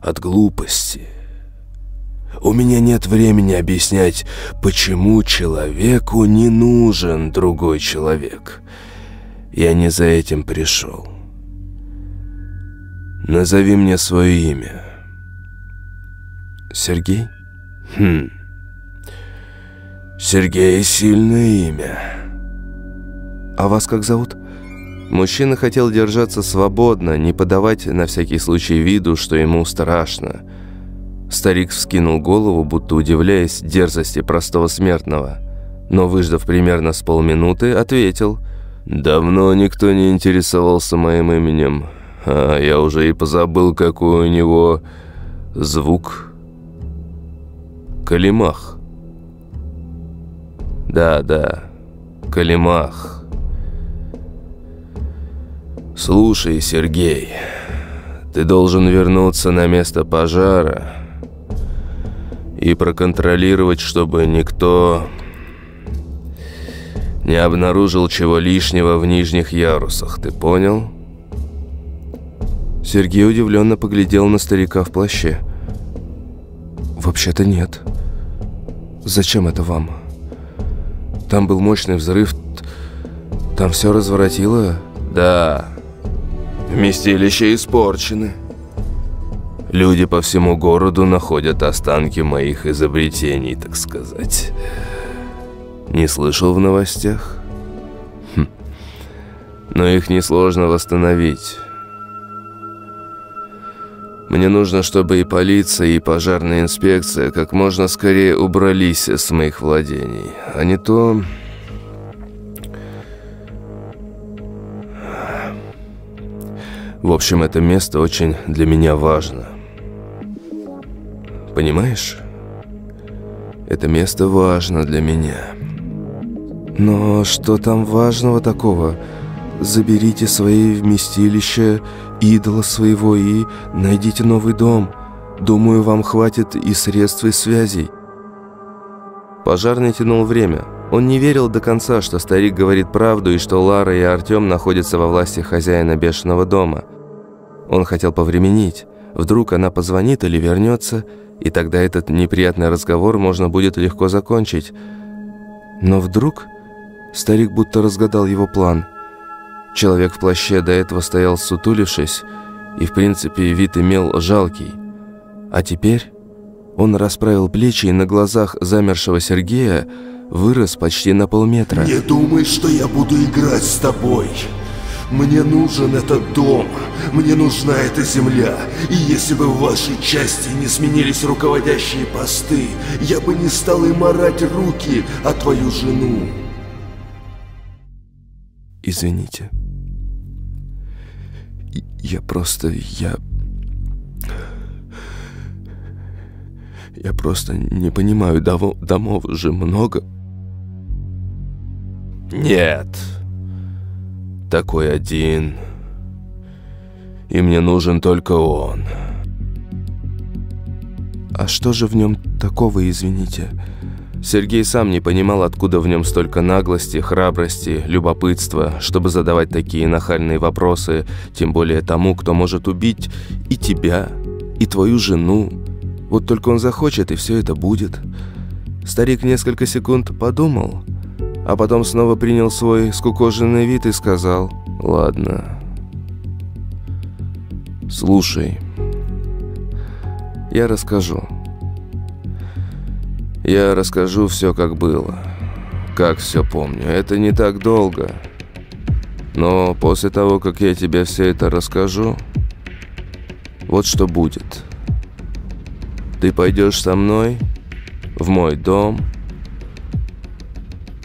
от глупости. У меня нет времени объяснять, почему человеку не нужен другой человек. Я не за этим пришел. Назови мне свое имя. Сергей? Хм. Сергей – сильное имя. А вас как зовут? Мужчина хотел держаться свободно, не подавать на всякий случай виду, что ему страшно. Старик вскинул голову, будто удивляясь дерзости простого смертного. Но, выждав примерно с полминуты, ответил. «Давно никто не интересовался моим именем. А я уже и позабыл, какой у него звук. Калимах. Да, да, Калимах. Слушай, Сергей, ты должен вернуться на место пожара и проконтролировать, чтобы никто не обнаружил чего лишнего в нижних ярусах, ты понял? Сергей удивленно поглядел на старика в плаще. «Вообще-то нет. Зачем это вам? Там был мощный взрыв. Там все разворотило?» «Да. Вместилища испорчены. Люди по всему городу находят останки моих изобретений, так сказать. Не слышал в новостях?» хм. Но их несложно восстановить. Мне нужно, чтобы и полиция, и пожарная инспекция как можно скорее убрались с моих владений. А не то... В общем, это место очень для меня важно. Понимаешь? Это место важно для меня. Но что там важного такого? Заберите свои вместилища, идола своего и найдите новый дом. Думаю, вам хватит и средств, и связей. Пожарный тянул время. Он не верил до конца, что старик говорит правду и что Лара и Артем находятся во власти хозяина бешеного дома. Он хотел повременить. Вдруг она позвонит или вернется, и тогда этот неприятный разговор можно будет легко закончить. Но вдруг старик будто разгадал его план. Человек в плаще до этого стоял сутулившись, и в принципе вид имел жалкий. А теперь он расправил плечи и на глазах замершего Сергея вырос почти на полметра. «Не думай, что я буду играть с тобой!» Мне нужен этот дом, мне нужна эта земля, и если бы в вашей части не сменились руководящие посты, я бы не стал им морать руки, а твою жену. Извините. Я просто... Я... Я просто не понимаю, домов, домов же много. Нет такой один. И мне нужен только он. А что же в нем такого, извините? Сергей сам не понимал, откуда в нем столько наглости, храбрости, любопытства, чтобы задавать такие нахальные вопросы, тем более тому, кто может убить и тебя, и твою жену. Вот только он захочет, и все это будет. Старик несколько секунд подумал, а потом снова принял свой скукоженный вид и сказал «Ладно, слушай, я расскажу. Я расскажу все, как было, как все помню. Это не так долго, но после того, как я тебе все это расскажу, вот что будет. Ты пойдешь со мной в мой дом,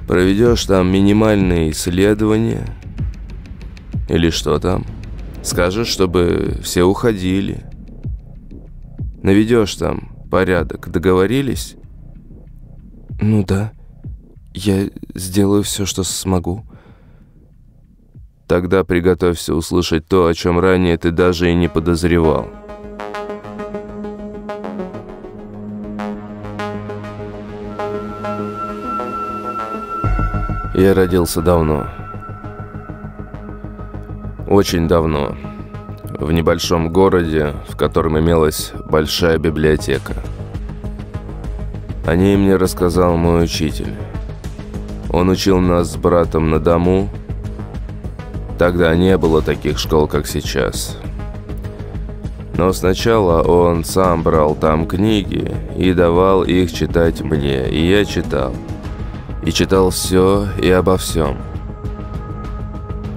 Проведешь там минимальные исследования. Или что там? Скажешь, чтобы все уходили. Наведешь там порядок. Договорились? Ну да. Я сделаю все, что смогу. Тогда приготовься услышать то, о чем ранее ты даже и не подозревал. Я родился давно. Очень давно. В небольшом городе, в котором имелась большая библиотека. О ней мне рассказал мой учитель. Он учил нас с братом на дому. Тогда не было таких школ, как сейчас. Но сначала он сам брал там книги и давал их читать мне, и я читал и читал все и обо всем.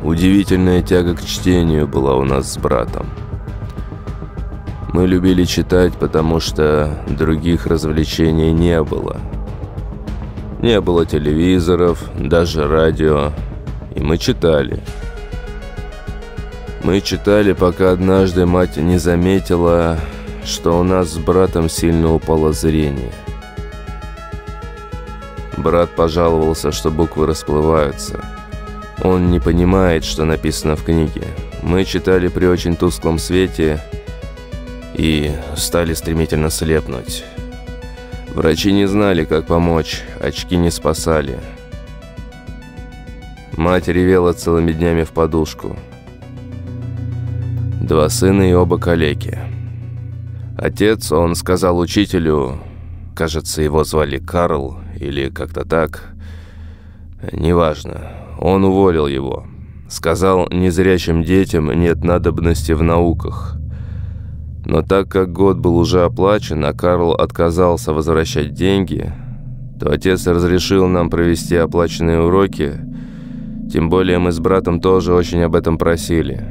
Удивительная тяга к чтению была у нас с братом. Мы любили читать, потому что других развлечений не было. Не было телевизоров, даже радио, и мы читали. Мы читали, пока однажды мать не заметила, что у нас с братом сильно упало зрение. Брат пожаловался, что буквы расплываются. Он не понимает, что написано в книге. Мы читали при очень тусклом свете и стали стремительно слепнуть. Врачи не знали, как помочь, очки не спасали. Мать ревела целыми днями в подушку. Два сына и оба калеки. Отец, он сказал учителю, кажется, его звали Карл, или как-то так. Неважно. Он уволил его. Сказал, незрячим детям нет надобности в науках. Но так как год был уже оплачен, а Карл отказался возвращать деньги, то отец разрешил нам провести оплаченные уроки, Тем более мы с братом тоже очень об этом просили.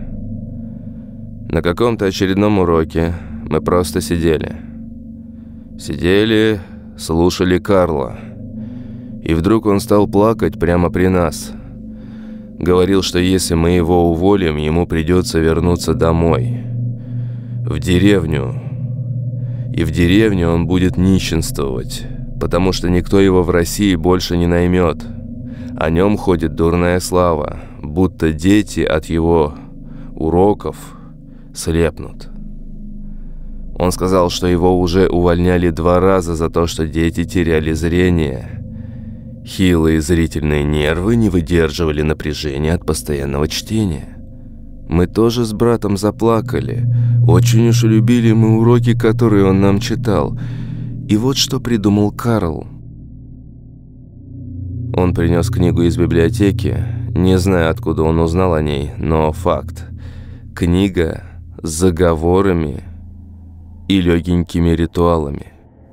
На каком-то очередном уроке мы просто сидели. Сидели, слушали Карла. И вдруг он стал плакать прямо при нас. Говорил, что если мы его уволим, ему придется вернуться домой. В деревню. И в деревне он будет нищенствовать, потому что никто его в России больше не наймет. О нем ходит дурная слава, будто дети от его уроков слепнут. Он сказал, что его уже увольняли два раза за то, что дети теряли зрение. Хилые зрительные нервы не выдерживали напряжения от постоянного чтения. Мы тоже с братом заплакали. Очень уж любили мы уроки, которые он нам читал. И вот что придумал Карл. Он принес книгу из библиотеки. Не знаю, откуда он узнал о ней, но факт. Книга с заговорами и легенькими ритуалами.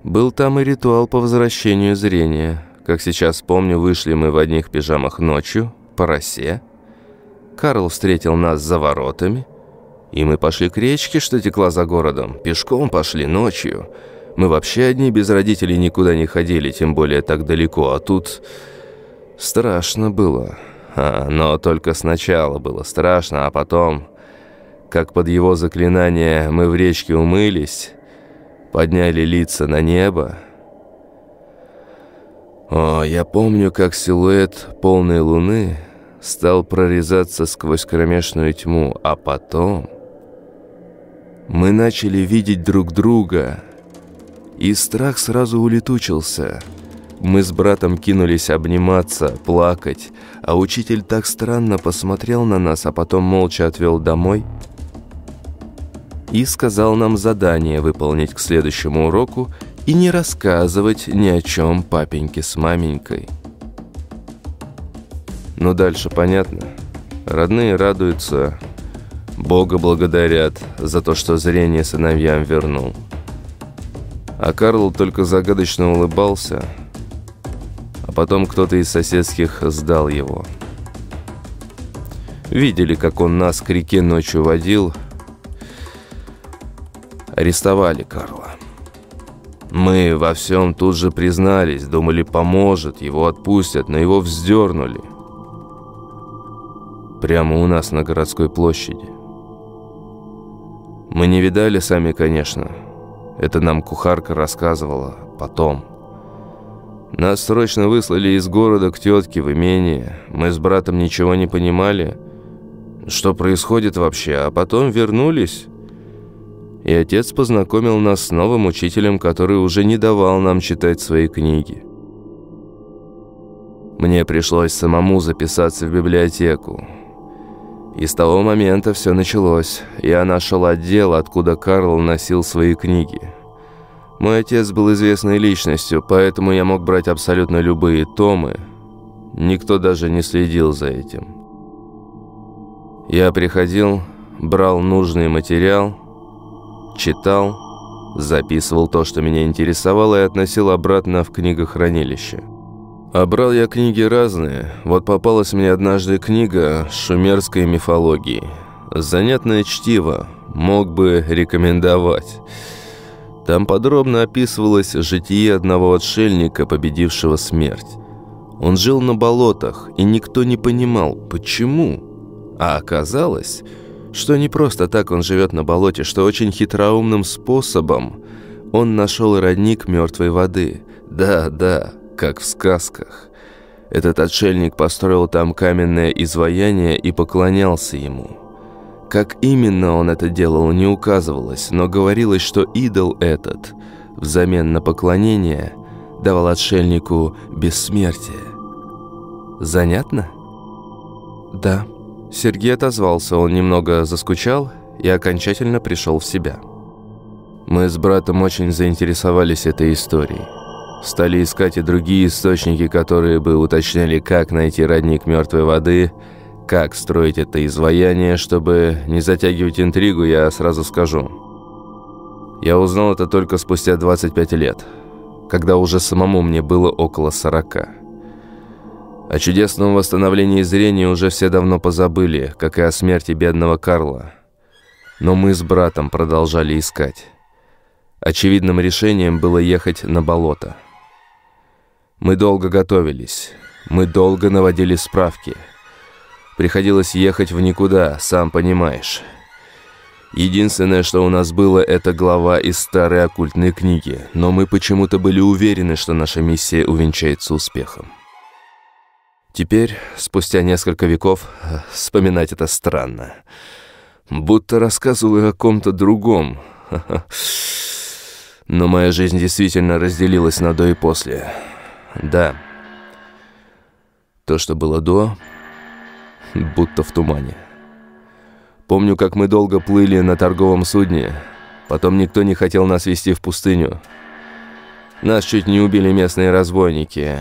Был там и ритуал по возвращению зрения. Как сейчас помню, вышли мы в одних пижамах ночью, по росе. Карл встретил нас за воротами, и мы пошли к речке, что текла за городом. Пешком пошли ночью. Мы вообще одни без родителей никуда не ходили, тем более так далеко, а тут... Страшно было. А, но только сначала было страшно, а потом, как под его заклинание мы в речке умылись, подняли лица на небо. О, я помню, как силуэт полной луны стал прорезаться сквозь кромешную тьму, а потом мы начали видеть друг друга, и страх сразу улетучился – мы с братом кинулись обниматься, плакать, а учитель так странно посмотрел на нас, а потом молча отвел домой и сказал нам задание выполнить к следующему уроку и не рассказывать ни о чем папеньке с маменькой. Ну дальше понятно. Родные радуются, Бога благодарят за то, что зрение сыновьям вернул. А Карл только загадочно улыбался – Потом кто-то из соседских сдал его. Видели, как он нас к реке ночью водил. Арестовали Карла. Мы во всем тут же признались, думали, поможет, его отпустят, но его вздернули. Прямо у нас на городской площади. Мы не видали сами, конечно. Это нам кухарка рассказывала потом. Нас срочно выслали из города к тетке в имение. Мы с братом ничего не понимали, что происходит вообще, а потом вернулись. И отец познакомил нас с новым учителем, который уже не давал нам читать свои книги. Мне пришлось самому записаться в библиотеку. И с того момента все началось. Я нашел отдел, откуда Карл носил свои книги. Мой отец был известной личностью, поэтому я мог брать абсолютно любые томы. Никто даже не следил за этим. Я приходил, брал нужный материал, читал, записывал то, что меня интересовало, и относил обратно в книгохранилище. А брал я книги разные. Вот попалась мне однажды книга шумерской мифологии. Занятное чтиво, мог бы рекомендовать. Там подробно описывалось житие одного отшельника, победившего смерть. Он жил на болотах, и никто не понимал, почему. А оказалось, что не просто так он живет на болоте, что очень хитроумным способом он нашел родник мертвой воды. Да, да, как в сказках. Этот отшельник построил там каменное изваяние и поклонялся ему. Как именно он это делал, не указывалось, но говорилось, что идол этот, взамен на поклонение, давал отшельнику бессмертие. Занятно? Да. Сергей отозвался, он немного заскучал и окончательно пришел в себя. Мы с братом очень заинтересовались этой историей. Стали искать и другие источники, которые бы уточняли, как найти родник мертвой воды – как строить это изваяние, чтобы не затягивать интригу, я сразу скажу. Я узнал это только спустя 25 лет, когда уже самому мне было около 40. О чудесном восстановлении зрения уже все давно позабыли, как и о смерти бедного Карла. Но мы с братом продолжали искать. Очевидным решением было ехать на болото. Мы долго готовились, мы долго наводили справки. Приходилось ехать в никуда, сам понимаешь. Единственное, что у нас было, это глава из старой оккультной книги, но мы почему-то были уверены, что наша миссия увенчается успехом. Теперь, спустя несколько веков, вспоминать это странно. Будто рассказываю о ком-то другом. Но моя жизнь действительно разделилась на до и после. Да. То, что было до, будто в тумане. Помню, как мы долго плыли на торговом судне. Потом никто не хотел нас вести в пустыню. Нас чуть не убили местные разбойники.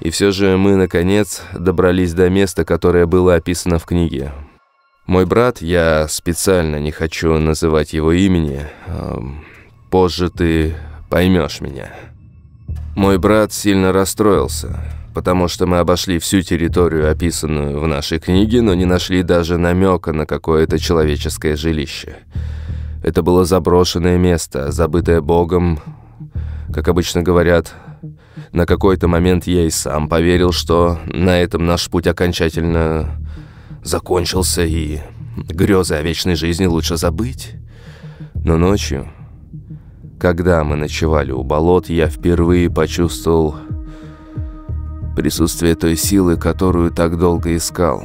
И все же мы, наконец, добрались до места, которое было описано в книге. Мой брат, я специально не хочу называть его имени, позже ты поймешь меня. Мой брат сильно расстроился, потому что мы обошли всю территорию, описанную в нашей книге, но не нашли даже намека на какое-то человеческое жилище. Это было заброшенное место, забытое Богом, как обычно говорят, на какой-то момент я и сам поверил, что на этом наш путь окончательно закончился, и грезы о вечной жизни лучше забыть. Но ночью, когда мы ночевали у болот, я впервые почувствовал присутствие той силы, которую так долго искал.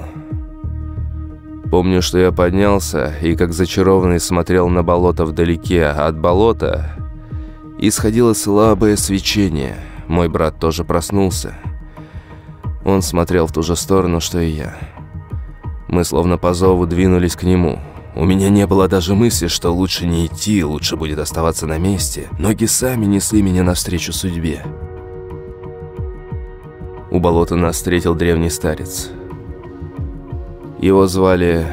Помню, что я поднялся и как зачарованный смотрел на болото вдалеке, от болота исходило слабое свечение – мой брат тоже проснулся. Он смотрел в ту же сторону, что и я. Мы словно по зову двинулись к нему. У меня не было даже мысли, что лучше не идти, лучше будет оставаться на месте. Ноги сами несли меня навстречу судьбе. У болота нас встретил древний старец. Его звали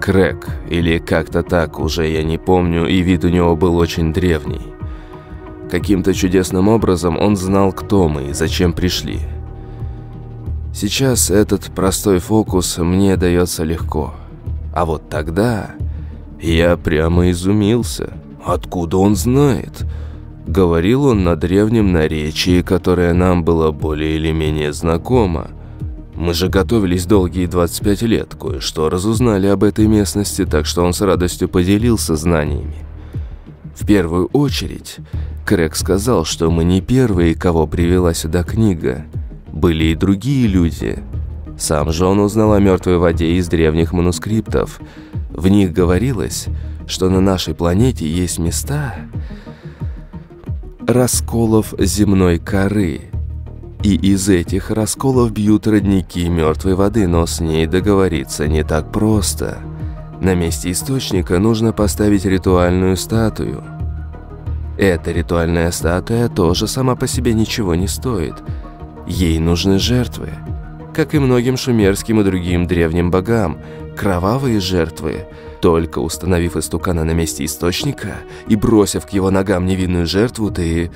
Крэк, или как-то так, уже я не помню, и вид у него был очень древний. Каким-то чудесным образом он знал, кто мы и зачем пришли. Сейчас этот простой фокус мне дается легко. А вот тогда я прямо изумился. Откуда он знает? Говорил он на древнем наречии, которое нам было более или менее знакомо. Мы же готовились долгие 25 лет, кое-что разузнали об этой местности, так что он с радостью поделился знаниями. В первую очередь, Крэг сказал, что мы не первые, кого привела сюда книга. Были и другие люди. Сам же он узнал о мертвой воде из древних манускриптов. В них говорилось, что на нашей планете есть места расколов земной коры. И из этих расколов бьют родники мертвой воды, но с ней договориться не так просто. На месте источника нужно поставить ритуальную статую – эта ритуальная статуя тоже сама по себе ничего не стоит. Ей нужны жертвы. Как и многим шумерским и другим древним богам, кровавые жертвы. Только установив истукана на месте источника и бросив к его ногам невинную жертву, ты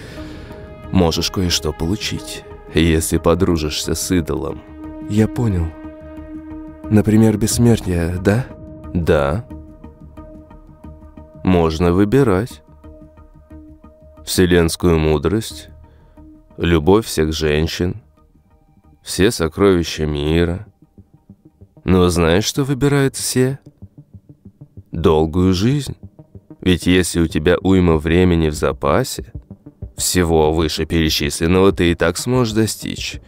можешь кое-что получить, если подружишься с идолом. Я понял. Например, бессмертие, да? Да. Можно выбирать вселенскую мудрость, любовь всех женщин, все сокровища мира. Но знаешь, что выбирают все? Долгую жизнь. Ведь если у тебя уйма времени в запасе, всего вышеперечисленного ты и так сможешь достичь.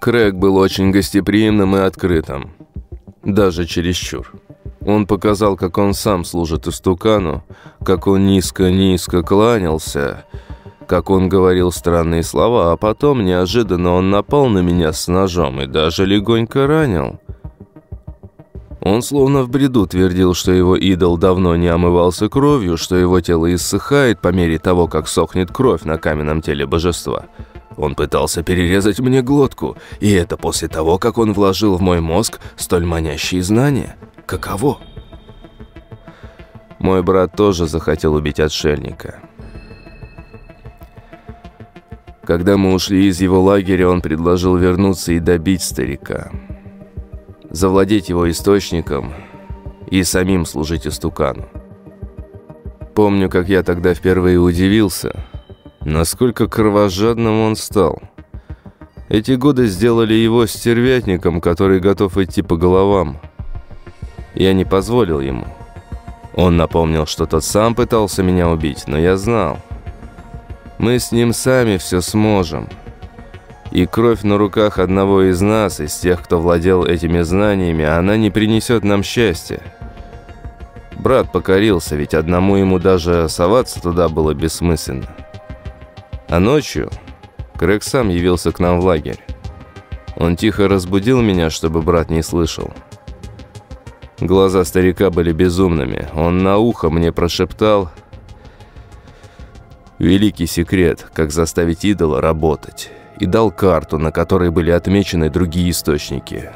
Крэг был очень гостеприимным и открытым, даже чересчур. Он показал, как он сам служит истукану, как он низко-низко кланялся, как он говорил странные слова, а потом неожиданно он напал на меня с ножом и даже легонько ранил. Он словно в бреду твердил, что его идол давно не омывался кровью, что его тело иссыхает по мере того, как сохнет кровь на каменном теле божества. Он пытался перерезать мне глотку, и это после того, как он вложил в мой мозг столь манящие знания. Каково? Мой брат тоже захотел убить отшельника. Когда мы ушли из его лагеря, он предложил вернуться и добить старика. Завладеть его источником и самим служить истукану. Помню, как я тогда впервые удивился, насколько кровожадным он стал. Эти годы сделали его стервятником, который готов идти по головам. Я не позволил ему. Он напомнил, что тот сам пытался меня убить, но я знал – мы с ним сами все сможем. И кровь на руках одного из нас, из тех, кто владел этими знаниями, она не принесет нам счастья. Брат покорился, ведь одному ему даже соваться туда было бессмысленно. А ночью Крэг сам явился к нам в лагерь. Он тихо разбудил меня, чтобы брат не слышал. Глаза старика были безумными. Он на ухо мне прошептал Великий секрет, как заставить идола работать. И дал карту, на которой были отмечены другие источники.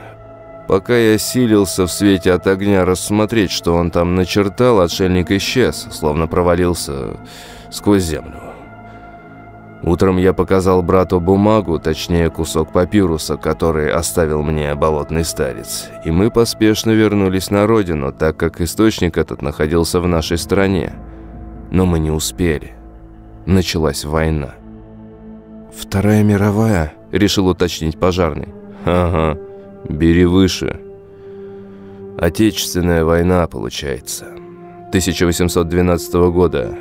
Пока я силился в свете от огня рассмотреть, что он там начертал, отшельник исчез, словно провалился сквозь землю. Утром я показал брату бумагу, точнее кусок папируса, который оставил мне болотный старец. И мы поспешно вернулись на родину, так как источник этот находился в нашей стране. Но мы не успели началась война. «Вторая мировая?» – решил уточнить пожарный. «Ага, бери выше. Отечественная война, получается. 1812 года.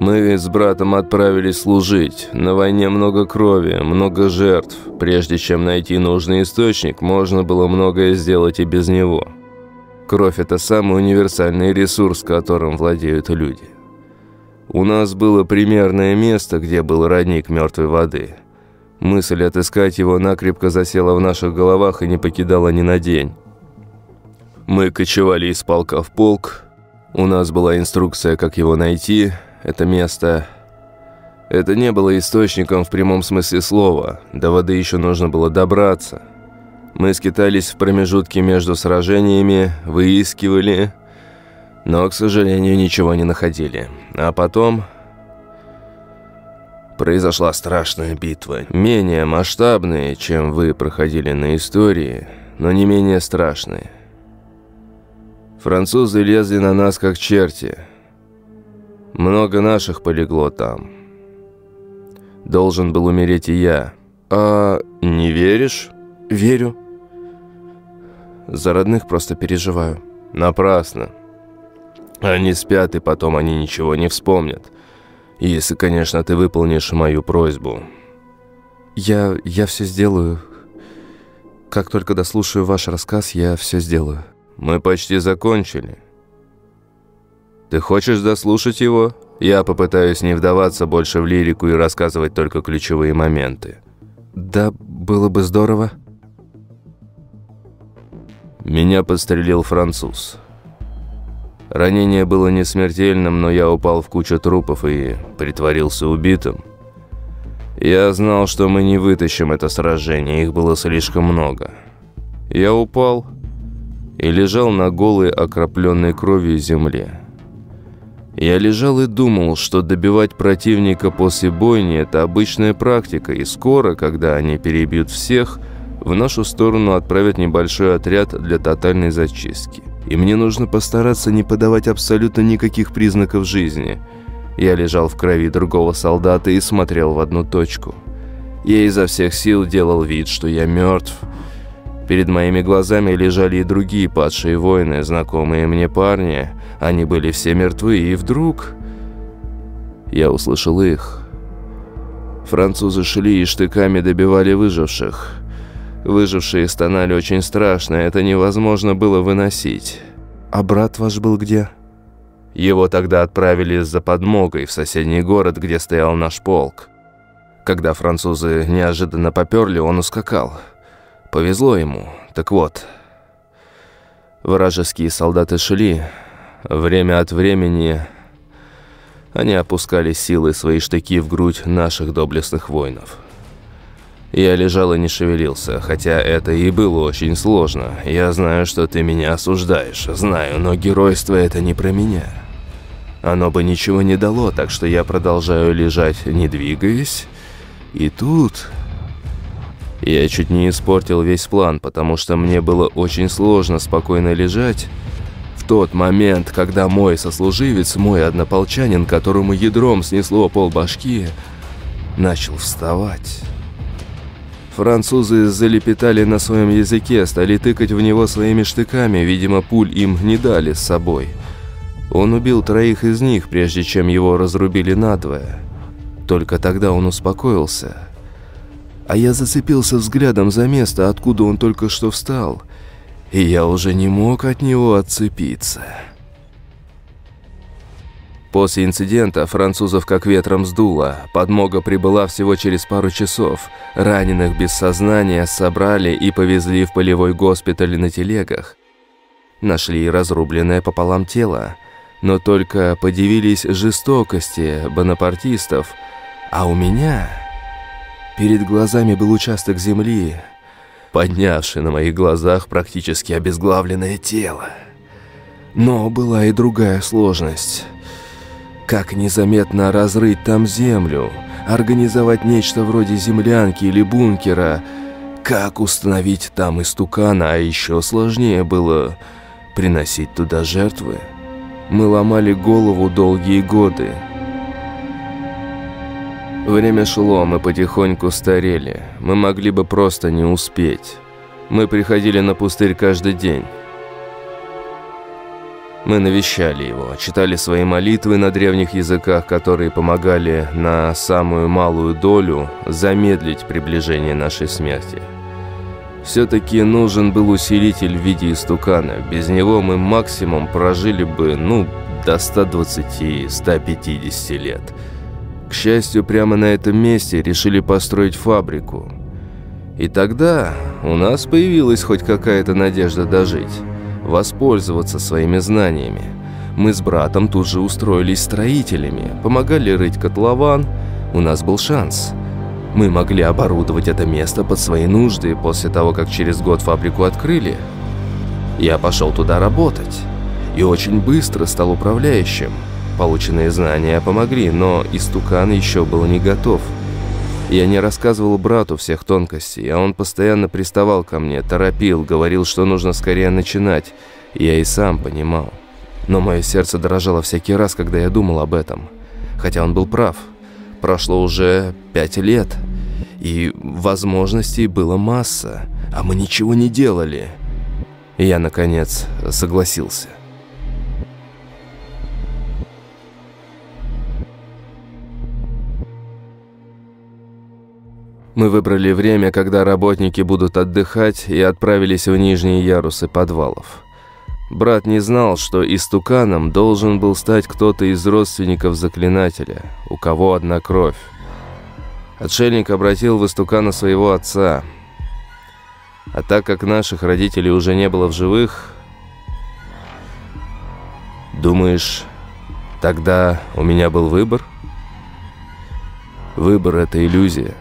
Мы с братом отправились служить. На войне много крови, много жертв. Прежде чем найти нужный источник, можно было многое сделать и без него. Кровь – это самый универсальный ресурс, которым владеют люди. У нас было примерное место, где был родник мертвой воды. Мысль отыскать его накрепко засела в наших головах и не покидала ни на день. Мы кочевали из полка в полк. У нас была инструкция, как его найти, это место. Это не было источником в прямом смысле слова. До воды еще нужно было добраться. Мы скитались в промежутке между сражениями, выискивали, но, к сожалению, ничего не находили. А потом... Произошла страшная битва. Менее масштабная, чем вы проходили на истории, но не менее страшная. Французы лезли на нас как черти. Много наших полегло там. Должен был умереть и я. А не веришь? Верю. За родных просто переживаю. Напрасно. Они спят, и потом они ничего не вспомнят. Если, конечно, ты выполнишь мою просьбу. Я... я все сделаю. Как только дослушаю ваш рассказ, я все сделаю. Мы почти закончили. Ты хочешь дослушать его? Я попытаюсь не вдаваться больше в лирику и рассказывать только ключевые моменты. Да, было бы здорово. Меня подстрелил француз. Ранение было не смертельным, но я упал в кучу трупов и притворился убитым. Я знал, что мы не вытащим это сражение, их было слишком много. Я упал и лежал на голой, окропленной кровью земле. Я лежал и думал, что добивать противника после бойни – это обычная практика, и скоро, когда они перебьют всех, в нашу сторону отправят небольшой отряд для тотальной зачистки и мне нужно постараться не подавать абсолютно никаких признаков жизни. Я лежал в крови другого солдата и смотрел в одну точку. Я изо всех сил делал вид, что я мертв. Перед моими глазами лежали и другие падшие воины, знакомые мне парни. Они были все мертвы, и вдруг... Я услышал их. Французы шли и штыками добивали выживших. Выжившие стонали очень страшно, это невозможно было выносить. А брат ваш был где? Его тогда отправили за подмогой в соседний город, где стоял наш полк. Когда французы неожиданно поперли, он ускакал. Повезло ему. Так вот, вражеские солдаты шли. Время от времени они опускали силы свои штыки в грудь наших доблестных воинов. Я лежал и не шевелился, хотя это и было очень сложно. Я знаю, что ты меня осуждаешь, знаю, но геройство это не про меня. Оно бы ничего не дало, так что я продолжаю лежать, не двигаясь, И тут... Я чуть не испортил весь план, потому что мне было очень сложно спокойно лежать в тот момент, когда мой сослуживец, мой однополчанин, которому ядром снесло полбашки, начал вставать. Французы залепетали на своем языке, стали тыкать в него своими штыками, видимо, пуль им не дали с собой. Он убил троих из них, прежде чем его разрубили надвое. Только тогда он успокоился. А я зацепился взглядом за место, откуда он только что встал, и я уже не мог от него отцепиться. После инцидента французов как ветром сдуло. Подмога прибыла всего через пару часов. Раненых без сознания собрали и повезли в полевой госпиталь на телегах. Нашли разрубленное пополам тело. Но только подивились жестокости бонапартистов. А у меня перед глазами был участок земли, поднявший на моих глазах практически обезглавленное тело. Но была и другая сложность – как незаметно разрыть там землю, организовать нечто вроде землянки или бункера, как установить там истукана, а еще сложнее было приносить туда жертвы. Мы ломали голову долгие годы. Время шло, мы потихоньку старели. Мы могли бы просто не успеть. Мы приходили на пустырь каждый день. Мы навещали его, читали свои молитвы на древних языках, которые помогали на самую малую долю замедлить приближение нашей смерти. Все-таки нужен был усилитель в виде истукана. Без него мы максимум прожили бы, ну, до 120-150 лет. К счастью, прямо на этом месте решили построить фабрику. И тогда у нас появилась хоть какая-то надежда дожить воспользоваться своими знаниями. Мы с братом тут же устроились строителями, помогали рыть котлован. У нас был шанс. Мы могли оборудовать это место под свои нужды после того, как через год фабрику открыли. Я пошел туда работать. И очень быстро стал управляющим. Полученные знания помогли, но истукан еще был не готов. Я не рассказывал брату всех тонкостей, а он постоянно приставал ко мне, торопил, говорил, что нужно скорее начинать. Я и сам понимал. Но мое сердце дрожало всякий раз, когда я думал об этом. Хотя он был прав. Прошло уже пять лет, и возможностей было масса, а мы ничего не делали. И я, наконец, согласился. Мы выбрали время, когда работники будут отдыхать, и отправились в нижние ярусы подвалов. Брат не знал, что истуканом должен был стать кто-то из родственников заклинателя, у кого одна кровь. Отшельник обратил в истукана своего отца. А так как наших родителей уже не было в живых... Думаешь, тогда у меня был выбор? Выбор — это иллюзия.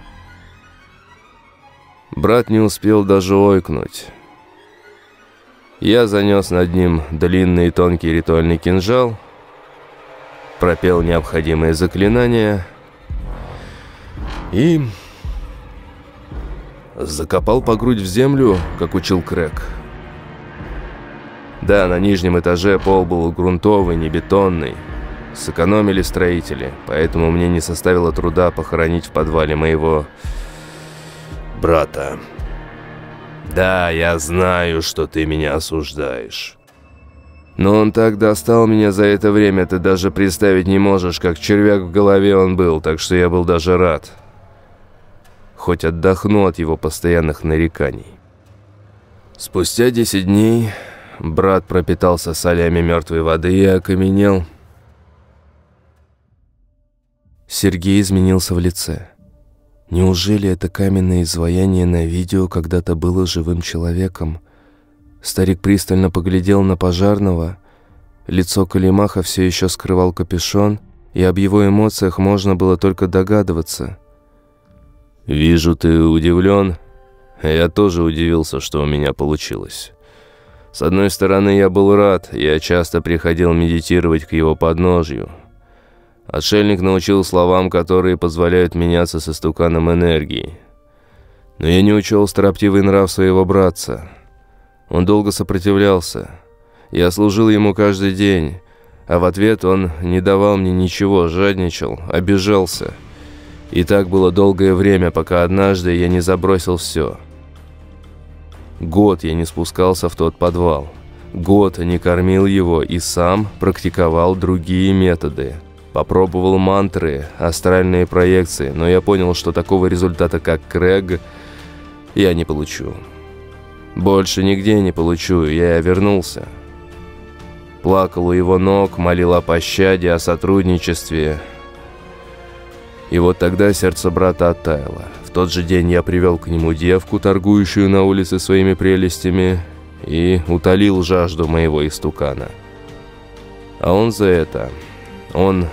Брат не успел даже ойкнуть. Я занес над ним длинный и тонкий ритуальный кинжал, пропел необходимые заклинания и закопал по грудь в землю, как учил Крэк. Да, на нижнем этаже пол был грунтовый, не бетонный. Сэкономили строители, поэтому мне не составило труда похоронить в подвале моего брата. Да, я знаю, что ты меня осуждаешь. Но он так достал меня за это время, ты даже представить не можешь, как червяк в голове он был, так что я был даже рад. Хоть отдохну от его постоянных нареканий. Спустя 10 дней брат пропитался солями мертвой воды и окаменел. Сергей изменился в лице. Неужели это каменное изваяние на видео когда-то было живым человеком? Старик пристально поглядел на пожарного. Лицо Калимаха все еще скрывал капюшон, и об его эмоциях можно было только догадываться. «Вижу, ты удивлен. Я тоже удивился, что у меня получилось. С одной стороны, я был рад, я часто приходил медитировать к его подножью. Отшельник научил словам, которые позволяют меняться со стуканом энергии. Но я не учел строптивый нрав своего братца. Он долго сопротивлялся. Я служил ему каждый день, а в ответ он не давал мне ничего, жадничал, обижался. И так было долгое время, пока однажды я не забросил все. Год я не спускался в тот подвал. Год не кормил его и сам практиковал другие методы. Попробовал мантры, астральные проекции, но я понял, что такого результата, как Крэг, я не получу. Больше нигде не получу, я вернулся. Плакал у его ног, молил о пощаде, о сотрудничестве. И вот тогда сердце брата оттаяло. В тот же день я привел к нему девку, торгующую на улице своими прелестями, и утолил жажду моего истукана. А он за это... Он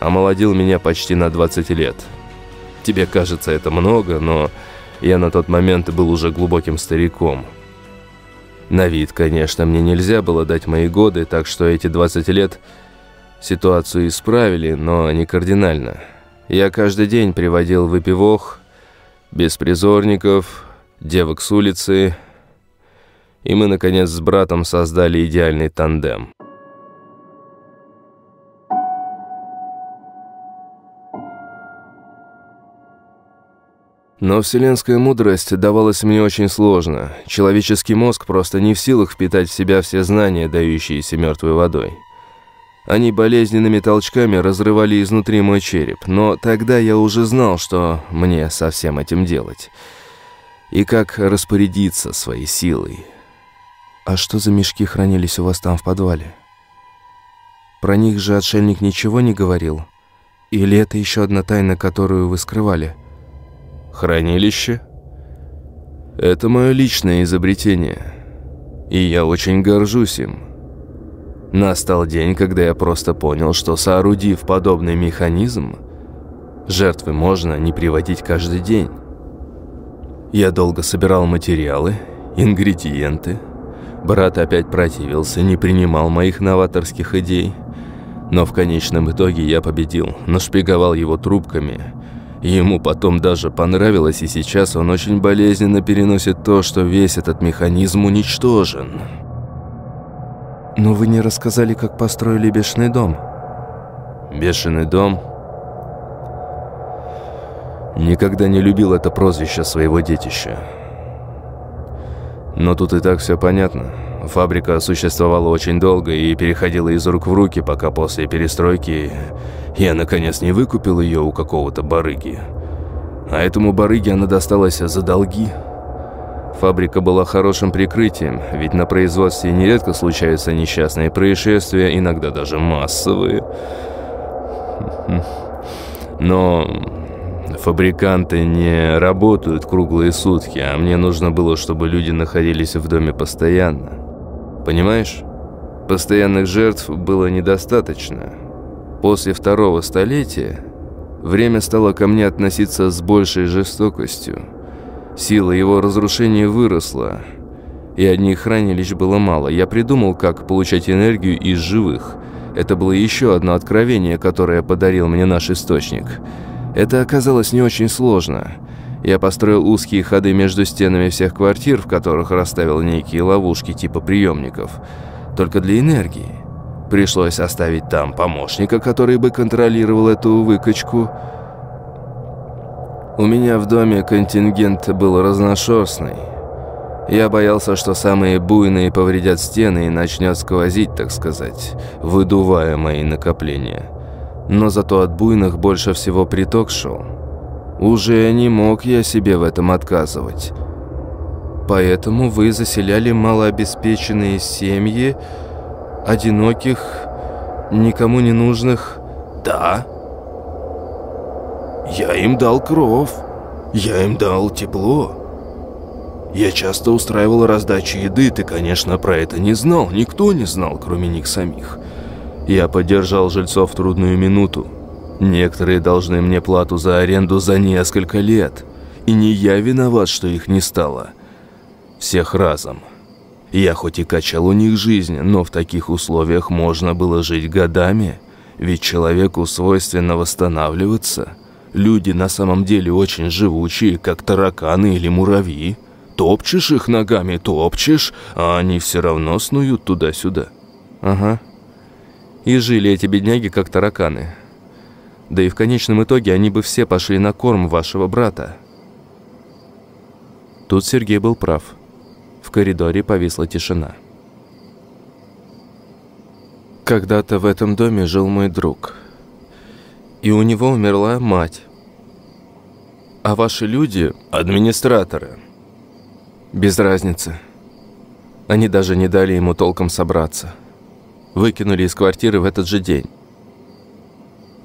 омолодил меня почти на 20 лет. Тебе кажется это много, но я на тот момент был уже глубоким стариком. На вид, конечно, мне нельзя было дать мои годы, так что эти 20 лет ситуацию исправили, но не кардинально. Я каждый день приводил выпивох, беспризорников, девок с улицы, и мы, наконец, с братом создали идеальный тандем. Но вселенская мудрость давалась мне очень сложно. Человеческий мозг просто не в силах впитать в себя все знания, дающиеся мертвой водой. Они болезненными толчками разрывали изнутри мой череп, но тогда я уже знал, что мне со всем этим делать. И как распорядиться своей силой. «А что за мешки хранились у вас там в подвале? Про них же отшельник ничего не говорил? Или это еще одна тайна, которую вы скрывали?» Хранилище? Это мое личное изобретение, и я очень горжусь им. Настал день, когда я просто понял, что соорудив подобный механизм, жертвы можно не приводить каждый день. Я долго собирал материалы, ингредиенты. Брат опять противился, не принимал моих новаторских идей. Но в конечном итоге я победил, нашпиговал его трубками – Ему потом даже понравилось, и сейчас он очень болезненно переносит то, что весь этот механизм уничтожен. Но вы не рассказали, как построили бешеный дом. Бешеный дом? Никогда не любил это прозвище своего детища. Но тут и так все понятно. Фабрика существовала очень долго и переходила из рук в руки, пока после перестройки я, наконец, не выкупил ее у какого-то барыги. А этому барыге она досталась за долги. Фабрика была хорошим прикрытием, ведь на производстве нередко случаются несчастные происшествия, иногда даже массовые. Но фабриканты не работают круглые сутки, а мне нужно было, чтобы люди находились в доме постоянно. Понимаешь? Постоянных жертв было недостаточно. После второго столетия время стало ко мне относиться с большей жестокостью. Сила его разрушения выросла, и одних хранилищ было мало. Я придумал, как получать энергию из живых. Это было еще одно откровение, которое подарил мне наш источник. Это оказалось не очень сложно – я построил узкие ходы между стенами всех квартир, в которых расставил некие ловушки типа приемников. Только для энергии. Пришлось оставить там помощника, который бы контролировал эту выкачку. У меня в доме контингент был разношерстный. Я боялся, что самые буйные повредят стены и начнет сквозить, так сказать, выдувая мои накопления. Но зато от буйных больше всего приток шел. Уже не мог я себе в этом отказывать. Поэтому вы заселяли малообеспеченные семьи, одиноких, никому не нужных... Да. Я им дал кров. Я им дал тепло. Я часто устраивал раздачу еды, ты, конечно, про это не знал. Никто не знал, кроме них самих. Я поддержал жильцов в трудную минуту. Некоторые должны мне плату за аренду за несколько лет. И не я виноват, что их не стало. Всех разом. Я хоть и качал у них жизнь, но в таких условиях можно было жить годами. Ведь человеку свойственно восстанавливаться. Люди на самом деле очень живучие, как тараканы или муравьи. Топчешь их ногами, топчешь, а они все равно снуют туда-сюда. Ага. И жили эти бедняги, как тараканы. Да и в конечном итоге они бы все пошли на корм вашего брата. Тут Сергей был прав. В коридоре повисла тишина. Когда-то в этом доме жил мой друг. И у него умерла мать. А ваши люди – администраторы. Без разницы. Они даже не дали ему толком собраться. Выкинули из квартиры в этот же день.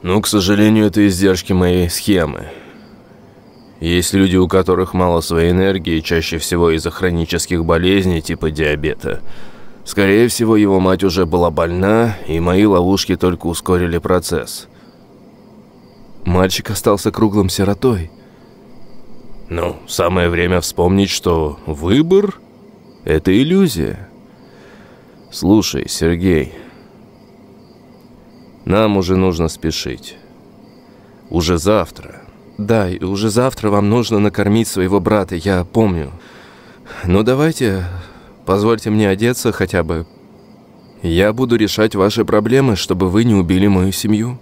Ну, к сожалению, это издержки моей схемы. Есть люди, у которых мало своей энергии, чаще всего из-за хронических болезней типа диабета. Скорее всего, его мать уже была больна, и мои ловушки только ускорили процесс. Мальчик остался круглым сиротой. Ну, самое время вспомнить, что выбор – это иллюзия. Слушай, Сергей, нам уже нужно спешить. Уже завтра. Да, и уже завтра вам нужно накормить своего брата, я помню. Но давайте, позвольте мне одеться хотя бы. Я буду решать ваши проблемы, чтобы вы не убили мою семью.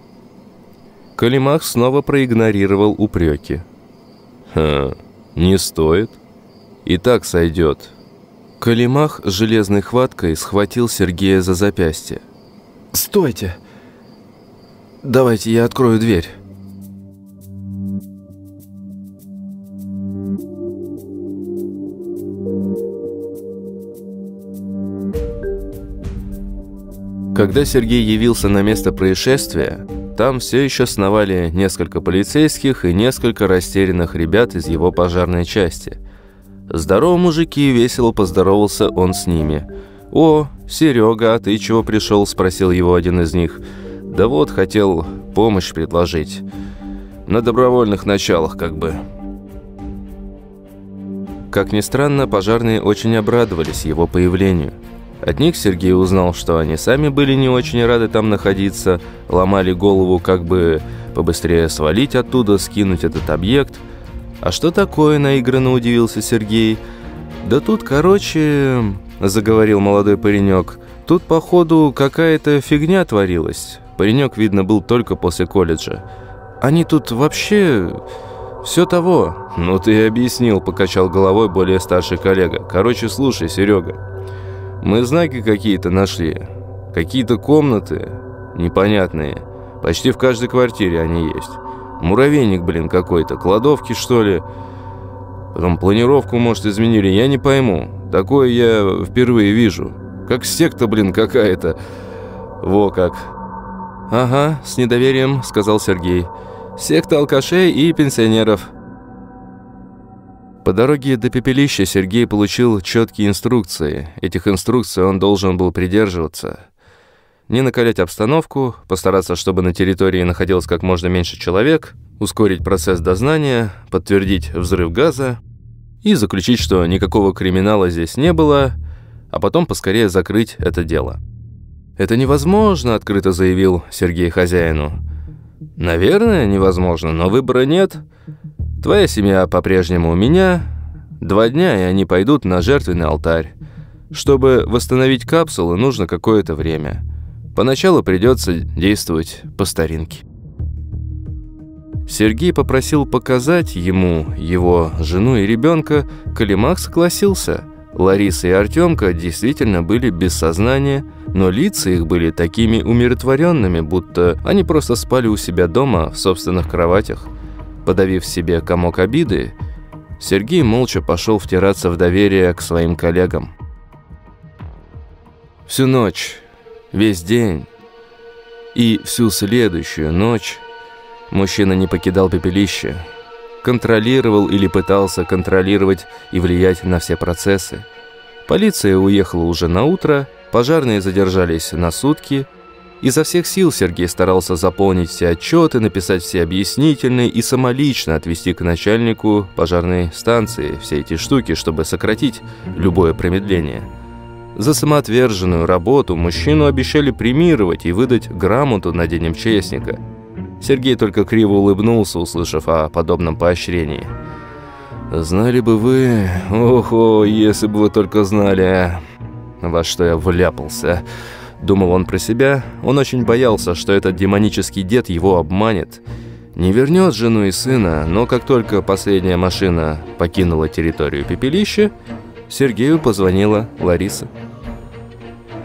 Калимах снова проигнорировал упреки. Ха, не стоит. И так сойдет. Калимах железной хваткой схватил Сергея за запястье. «Стойте! Давайте я открою дверь». Когда Сергей явился на место происшествия, там все еще сновали несколько полицейских и несколько растерянных ребят из его пожарной части. «Здорово, мужики!» – весело поздоровался он с ними. «О, Серега, а ты чего пришел?» – спросил его один из них. «Да вот, хотел помощь предложить. На добровольных началах как бы». Как ни странно, пожарные очень обрадовались его появлению – от них Сергей узнал, что они сами были не очень рады там находиться, ломали голову, как бы побыстрее свалить оттуда, скинуть этот объект. «А что такое?» – наигранно удивился Сергей. «Да тут, короче...» – заговорил молодой паренек. «Тут, походу, какая-то фигня творилась. Паренек, видно, был только после колледжа. Они тут вообще... все того». «Ну ты и объяснил», – покачал головой более старший коллега. «Короче, слушай, Серега». Мы знаки какие-то нашли. Какие-то комнаты непонятные. Почти в каждой квартире они есть. Муравейник, блин, какой-то. Кладовки, что ли. Потом планировку, может, изменили. Я не пойму. Такое я впервые вижу. Как секта, блин, какая-то. Во как. «Ага, с недоверием», — сказал Сергей. «Секта алкашей и пенсионеров». По дороге до пепелища Сергей получил четкие инструкции. Этих инструкций он должен был придерживаться. Не накалять обстановку, постараться, чтобы на территории находилось как можно меньше человек, ускорить процесс дознания, подтвердить взрыв газа и заключить, что никакого криминала здесь не было, а потом поскорее закрыть это дело. «Это невозможно», — открыто заявил Сергей хозяину. «Наверное, невозможно, но выбора нет. Твоя семья по-прежнему у меня. Два дня, и они пойдут на жертвенный алтарь. Чтобы восстановить капсулы, нужно какое-то время. Поначалу придется действовать по старинке. Сергей попросил показать ему его жену и ребенка. Калимах согласился. Лариса и Артемка действительно были без сознания, но лица их были такими умиротворенными, будто они просто спали у себя дома в собственных кроватях. Подавив себе комок обиды, Сергей молча пошел втираться в доверие к своим коллегам. Всю ночь, весь день и всю следующую ночь мужчина не покидал пепелище, контролировал или пытался контролировать и влиять на все процессы. Полиция уехала уже на утро, пожарные задержались на сутки – Изо всех сил Сергей старался заполнить все отчеты, написать все объяснительные и самолично отвести к начальнику пожарной станции все эти штуки, чтобы сократить любое промедление. За самоотверженную работу мужчину обещали премировать и выдать грамоту на День МЧСника. Сергей только криво улыбнулся, услышав о подобном поощрении. «Знали бы вы... Охо, если бы вы только знали, во что я вляпался!» Думал он про себя, он очень боялся, что этот демонический дед его обманет. Не вернет жену и сына, но как только последняя машина покинула территорию пепелища, Сергею позвонила Лариса.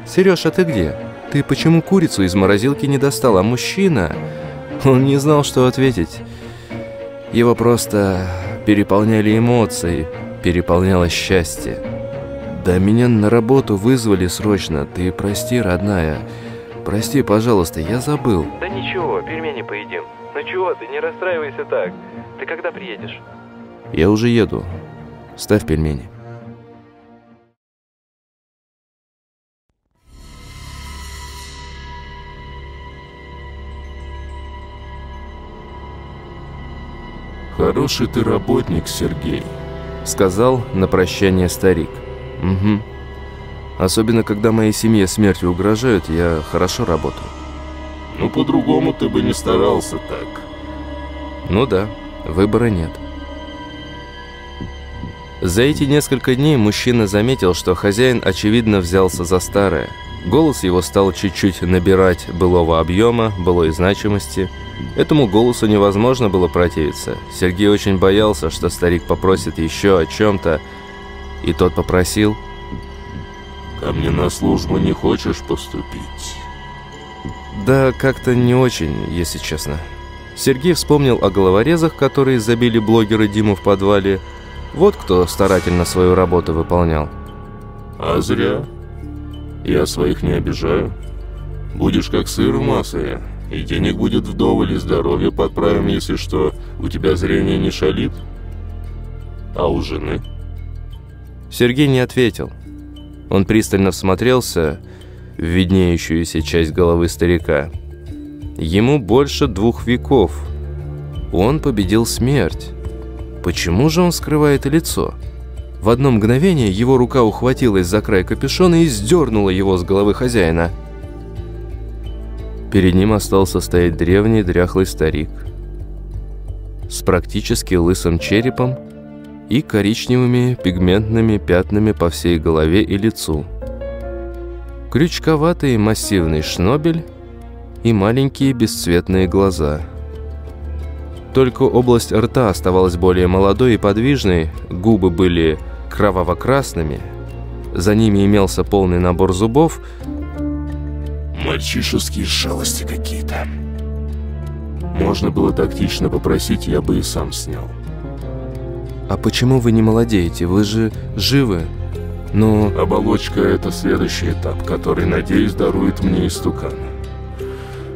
«Сереж, а ты где? Ты почему курицу из морозилки не достал, а мужчина?» Он не знал, что ответить. Его просто переполняли эмоции, переполняло счастье. «Да меня на работу вызвали срочно. Ты прости, родная. Прости, пожалуйста, я забыл». «Да ничего, пельмени поедим. Ну чего ты, не расстраивайся так. Ты когда приедешь?» «Я уже еду. Ставь пельмени». Хороший ты работник, Сергей. Сказал на прощание старик. Угу. Особенно, когда моей семье смертью угрожают, я хорошо работаю. Ну, по-другому ты бы не старался так. Ну да, выбора нет. За эти несколько дней мужчина заметил, что хозяин, очевидно, взялся за старое. Голос его стал чуть-чуть набирать былого объема, былой значимости. Этому голосу невозможно было противиться. Сергей очень боялся, что старик попросит еще о чем-то, и тот попросил... «Ко мне на службу не хочешь поступить?» Да, как-то не очень, если честно. Сергей вспомнил о головорезах, которые забили блогера Диму в подвале. Вот кто старательно свою работу выполнял. «А зря. Я своих не обижаю. Будешь как сыр в масле, и денег будет вдоволь, и здоровье подправим, если что. У тебя зрение не шалит? А у жены?» Сергей не ответил. Он пристально всмотрелся в виднеющуюся часть головы старика. Ему больше двух веков. Он победил смерть. Почему же он скрывает лицо? В одно мгновение его рука ухватилась за край капюшона и сдернула его с головы хозяина. Перед ним остался стоять древний дряхлый старик с практически лысым черепом и коричневыми пигментными пятнами по всей голове и лицу. Крючковатый массивный шнобель и маленькие бесцветные глаза. Только область рта оставалась более молодой и подвижной, губы были кроваво-красными, за ними имелся полный набор зубов. Мальчишеские шалости какие-то. Можно было тактично попросить, я бы и сам снял. «А почему вы не молодеете? Вы же живы. Но...» «Оболочка — это следующий этап, который, надеюсь, дарует мне истукан.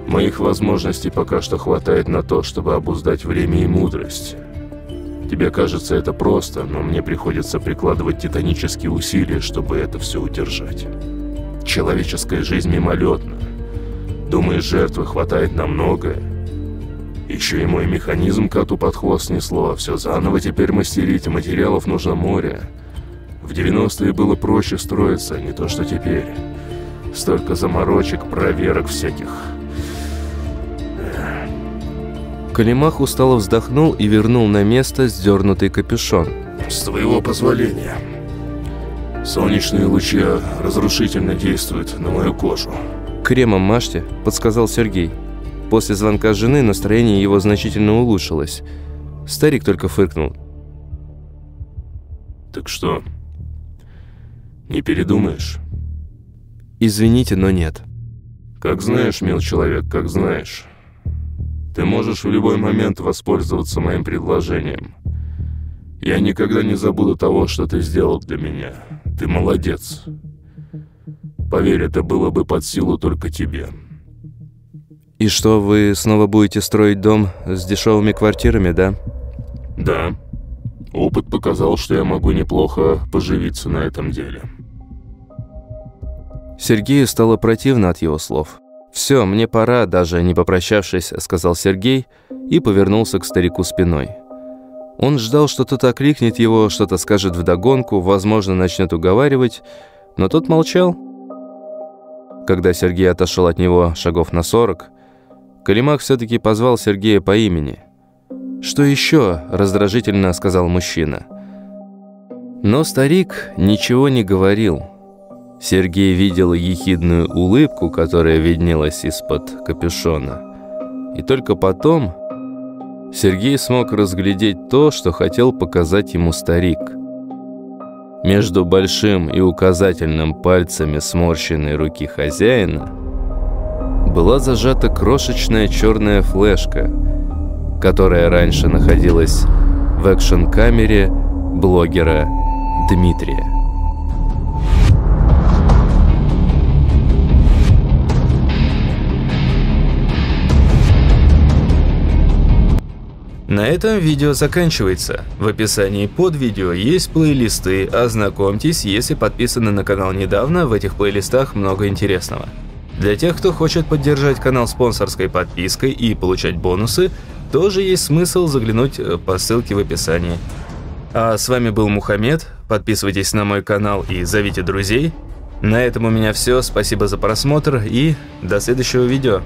Моих возможностей пока что хватает на то, чтобы обуздать время и мудрость. Тебе кажется это просто, но мне приходится прикладывать титанические усилия, чтобы это все удержать. Человеческая жизнь мимолетна. Думаешь, жертвы хватает на многое?» Еще и мой механизм коту под хвост снесло. Все заново теперь мастерить, материалов нужно море. В 90-е было проще строиться, не то что теперь. Столько заморочек, проверок всяких. Калимах устало вздохнул и вернул на место сдернутый капюшон. С твоего позволения. Солнечные лучи разрушительно действуют на мою кожу. «Кремом мажьте», — подсказал Сергей. После звонка жены настроение его значительно улучшилось. Старик только фыркнул. «Так что, не передумаешь?» «Извините, но нет». «Как знаешь, мил человек, как знаешь. Ты можешь в любой момент воспользоваться моим предложением. Я никогда не забуду того, что ты сделал для меня. Ты молодец. Поверь, это было бы под силу только тебе». «И что, вы снова будете строить дом с дешевыми квартирами, да?» «Да. Опыт показал, что я могу неплохо поживиться на этом деле». Сергею стало противно от его слов. «Все, мне пора», даже не попрощавшись, сказал Сергей и повернулся к старику спиной. Он ждал, что тот окликнет его, что-то скажет вдогонку, возможно, начнет уговаривать, Но тот молчал. Когда Сергей отошел от него шагов на сорок, Калимах все-таки позвал Сергея по имени. «Что еще?» – раздражительно сказал мужчина. Но старик ничего не говорил. Сергей видел ехидную улыбку, которая виднелась из-под капюшона. И только потом Сергей смог разглядеть то, что хотел показать ему старик. Между большим и указательным пальцами сморщенной руки хозяина была зажата крошечная черная флешка, которая раньше находилась в экшн-камере блогера Дмитрия. На этом видео заканчивается. В описании под видео есть плейлисты, ознакомьтесь, если подписаны на канал недавно, в этих плейлистах много интересного. Для тех, кто хочет поддержать канал спонсорской подпиской и получать бонусы, тоже есть смысл заглянуть э, по ссылке в описании. А с вами был Мухаммед, подписывайтесь на мой канал и зовите друзей. На этом у меня все, спасибо за просмотр и до следующего видео.